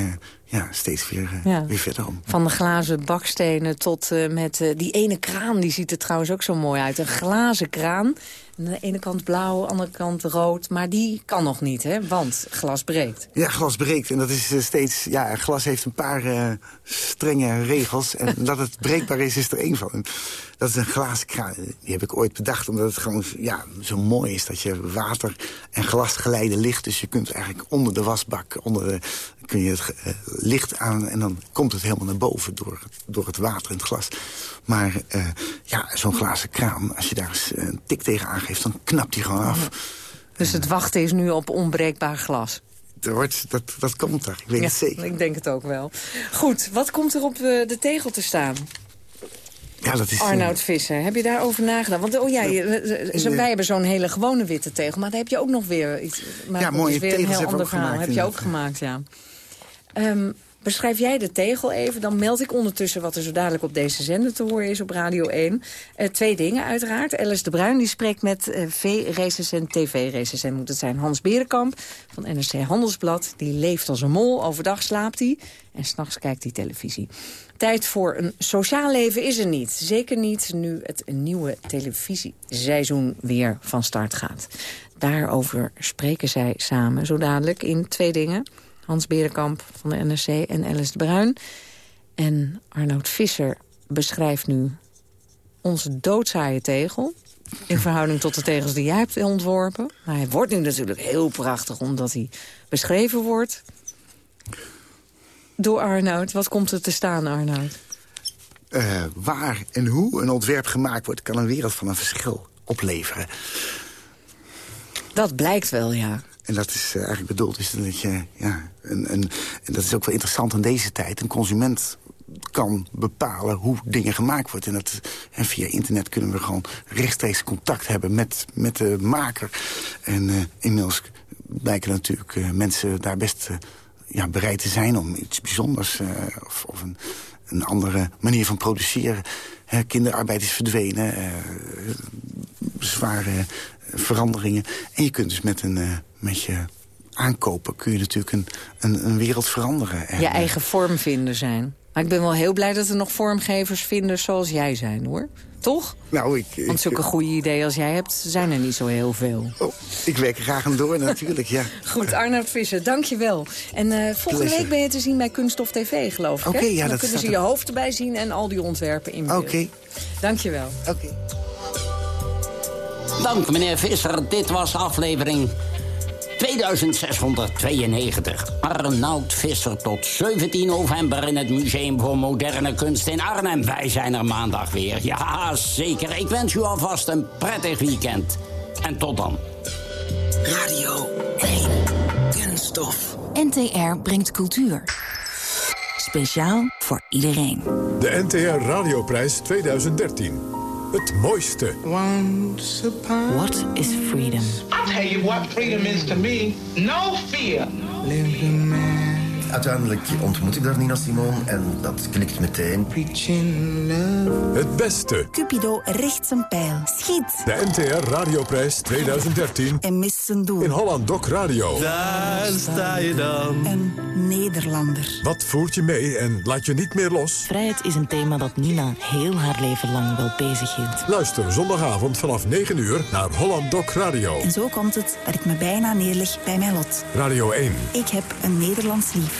ja, steeds weer, uh, ja. weer verder om. Van de glazen bakstenen tot met die ene kraan. Die ziet er trouwens ook zo mooi uit. Een glazen kraan. Aan de ene kant blauw, aan de andere kant rood. Maar die kan nog niet, hè? Want glas breekt. Ja, glas breekt. En dat is steeds... Ja, glas heeft een paar strenge regels. En dat het breekbaar is, is er één van. En dat is een glazen kraan. Die heb ik ooit bedacht, omdat het gewoon ja, zo mooi is... dat je water en glas geleiden ligt. Dus je kunt eigenlijk onder de wasbak, onder de kun je het uh, licht aan en dan komt het helemaal naar boven door, door het water in het glas. Maar uh, ja, zo'n glazen kraan, als je daar eens een tik tegen aangeeft, dan knapt die gewoon af. Dus het wachten is nu op onbreekbaar glas? Dat, wordt, dat, dat komt er, ik weet het zeker. Ik denk het ook wel. Goed, wat komt er op uh, de tegel te staan? Ja, dat is... Arnoud Visser, heb je daarover nagedacht? Want oh ja, je, wij hebben zo'n hele gewone witte tegel, maar daar heb je ook nog weer iets. Maar ja, mooie weer tegels een heel ander verhaal. Heb je ook gemaakt, ja. Um, beschrijf jij de tegel even, dan meld ik ondertussen... wat er zo dadelijk op deze zender te horen is op Radio 1. Uh, twee dingen uiteraard. Alice de Bruin die spreekt met uh, V-recensent, TV-recensent moet het zijn. Hans Berenkamp van NRC Handelsblad. Die leeft als een mol, overdag slaapt hij. En s'nachts kijkt hij televisie. Tijd voor een sociaal leven is er niet. Zeker niet nu het nieuwe televisieseizoen weer van start gaat. Daarover spreken zij samen zo dadelijk in twee dingen... Hans Berenkamp van de NRC en Alice de Bruin. En Arnoud Visser beschrijft nu onze doodzaaie tegel... in verhouding tot de tegels die jij hebt ontworpen. Maar hij wordt nu natuurlijk heel prachtig omdat hij beschreven wordt... door Arnoud. Wat komt er te staan, Arnoud? Uh, waar en hoe een ontwerp gemaakt wordt... kan een wereld van een verschil opleveren. Dat blijkt wel, ja. En dat is uh, eigenlijk bedoeld is dat je, ja, een, een, en dat is ook wel interessant in deze tijd. Een consument kan bepalen hoe dingen gemaakt worden. En, dat, en via internet kunnen we gewoon rechtstreeks contact hebben met, met de maker. En uh, inmiddels blijken natuurlijk uh, mensen daar best uh, ja, bereid te zijn om iets bijzonders... of, of een, een andere manier van produceren. Kinderarbeid is verdwenen. zware veranderingen. En je kunt dus met, een, uh, met je aankopen kun je natuurlijk een, een, een wereld veranderen. En, je eh, eigen vormvinder zijn. Maar ik ben wel heel blij dat er nog vormgevers vinden zoals jij zijn, hoor. Toch? Nou, ik... Want zulke goede ideeën als jij hebt, zijn er niet zo heel veel. Oh, ik werk graag aan door, natuurlijk, ja. Goed, Arnoud Visser, dank je wel. En uh, volgende week ben je te zien bij Kunststof TV, geloof ik, Oké, okay, ja, Dan kunnen ze je hoofd erbij zien en al die ontwerpen in Oké. Okay. Dank je wel. Oké. Dank, meneer Visser. Dit was aflevering 2692. Arnoud Visser tot 17 november in het Museum voor Moderne Kunst in Arnhem. Wij zijn er maandag weer. Ja, zeker. Ik wens u alvast een prettig weekend. En tot dan. Radio 1. Kunststof. NTR brengt cultuur. Speciaal voor iedereen. De NTR Radioprijs 2013. Het mooiste. What is freedom? I'll tell you what freedom is to me. No fear. Uiteindelijk ontmoet ik daar Nina Simone en dat klikt meteen. Het beste. Cupido richt zijn pijl. Schiet. De NTR Radioprijs 2013. En mist zijn doel. In Holland Doc Radio. Daar sta je dan. Een Nederlander. Wat voert je mee en laat je niet meer los? Vrijheid is een thema dat Nina heel haar leven lang wel bezig hield. Luister zondagavond vanaf 9 uur naar Holland Doc Radio. En zo komt het dat ik me bijna neerleg bij mijn lot. Radio 1. Ik heb een Nederlands lief.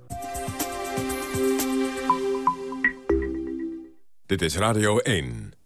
Dit is Radio 1.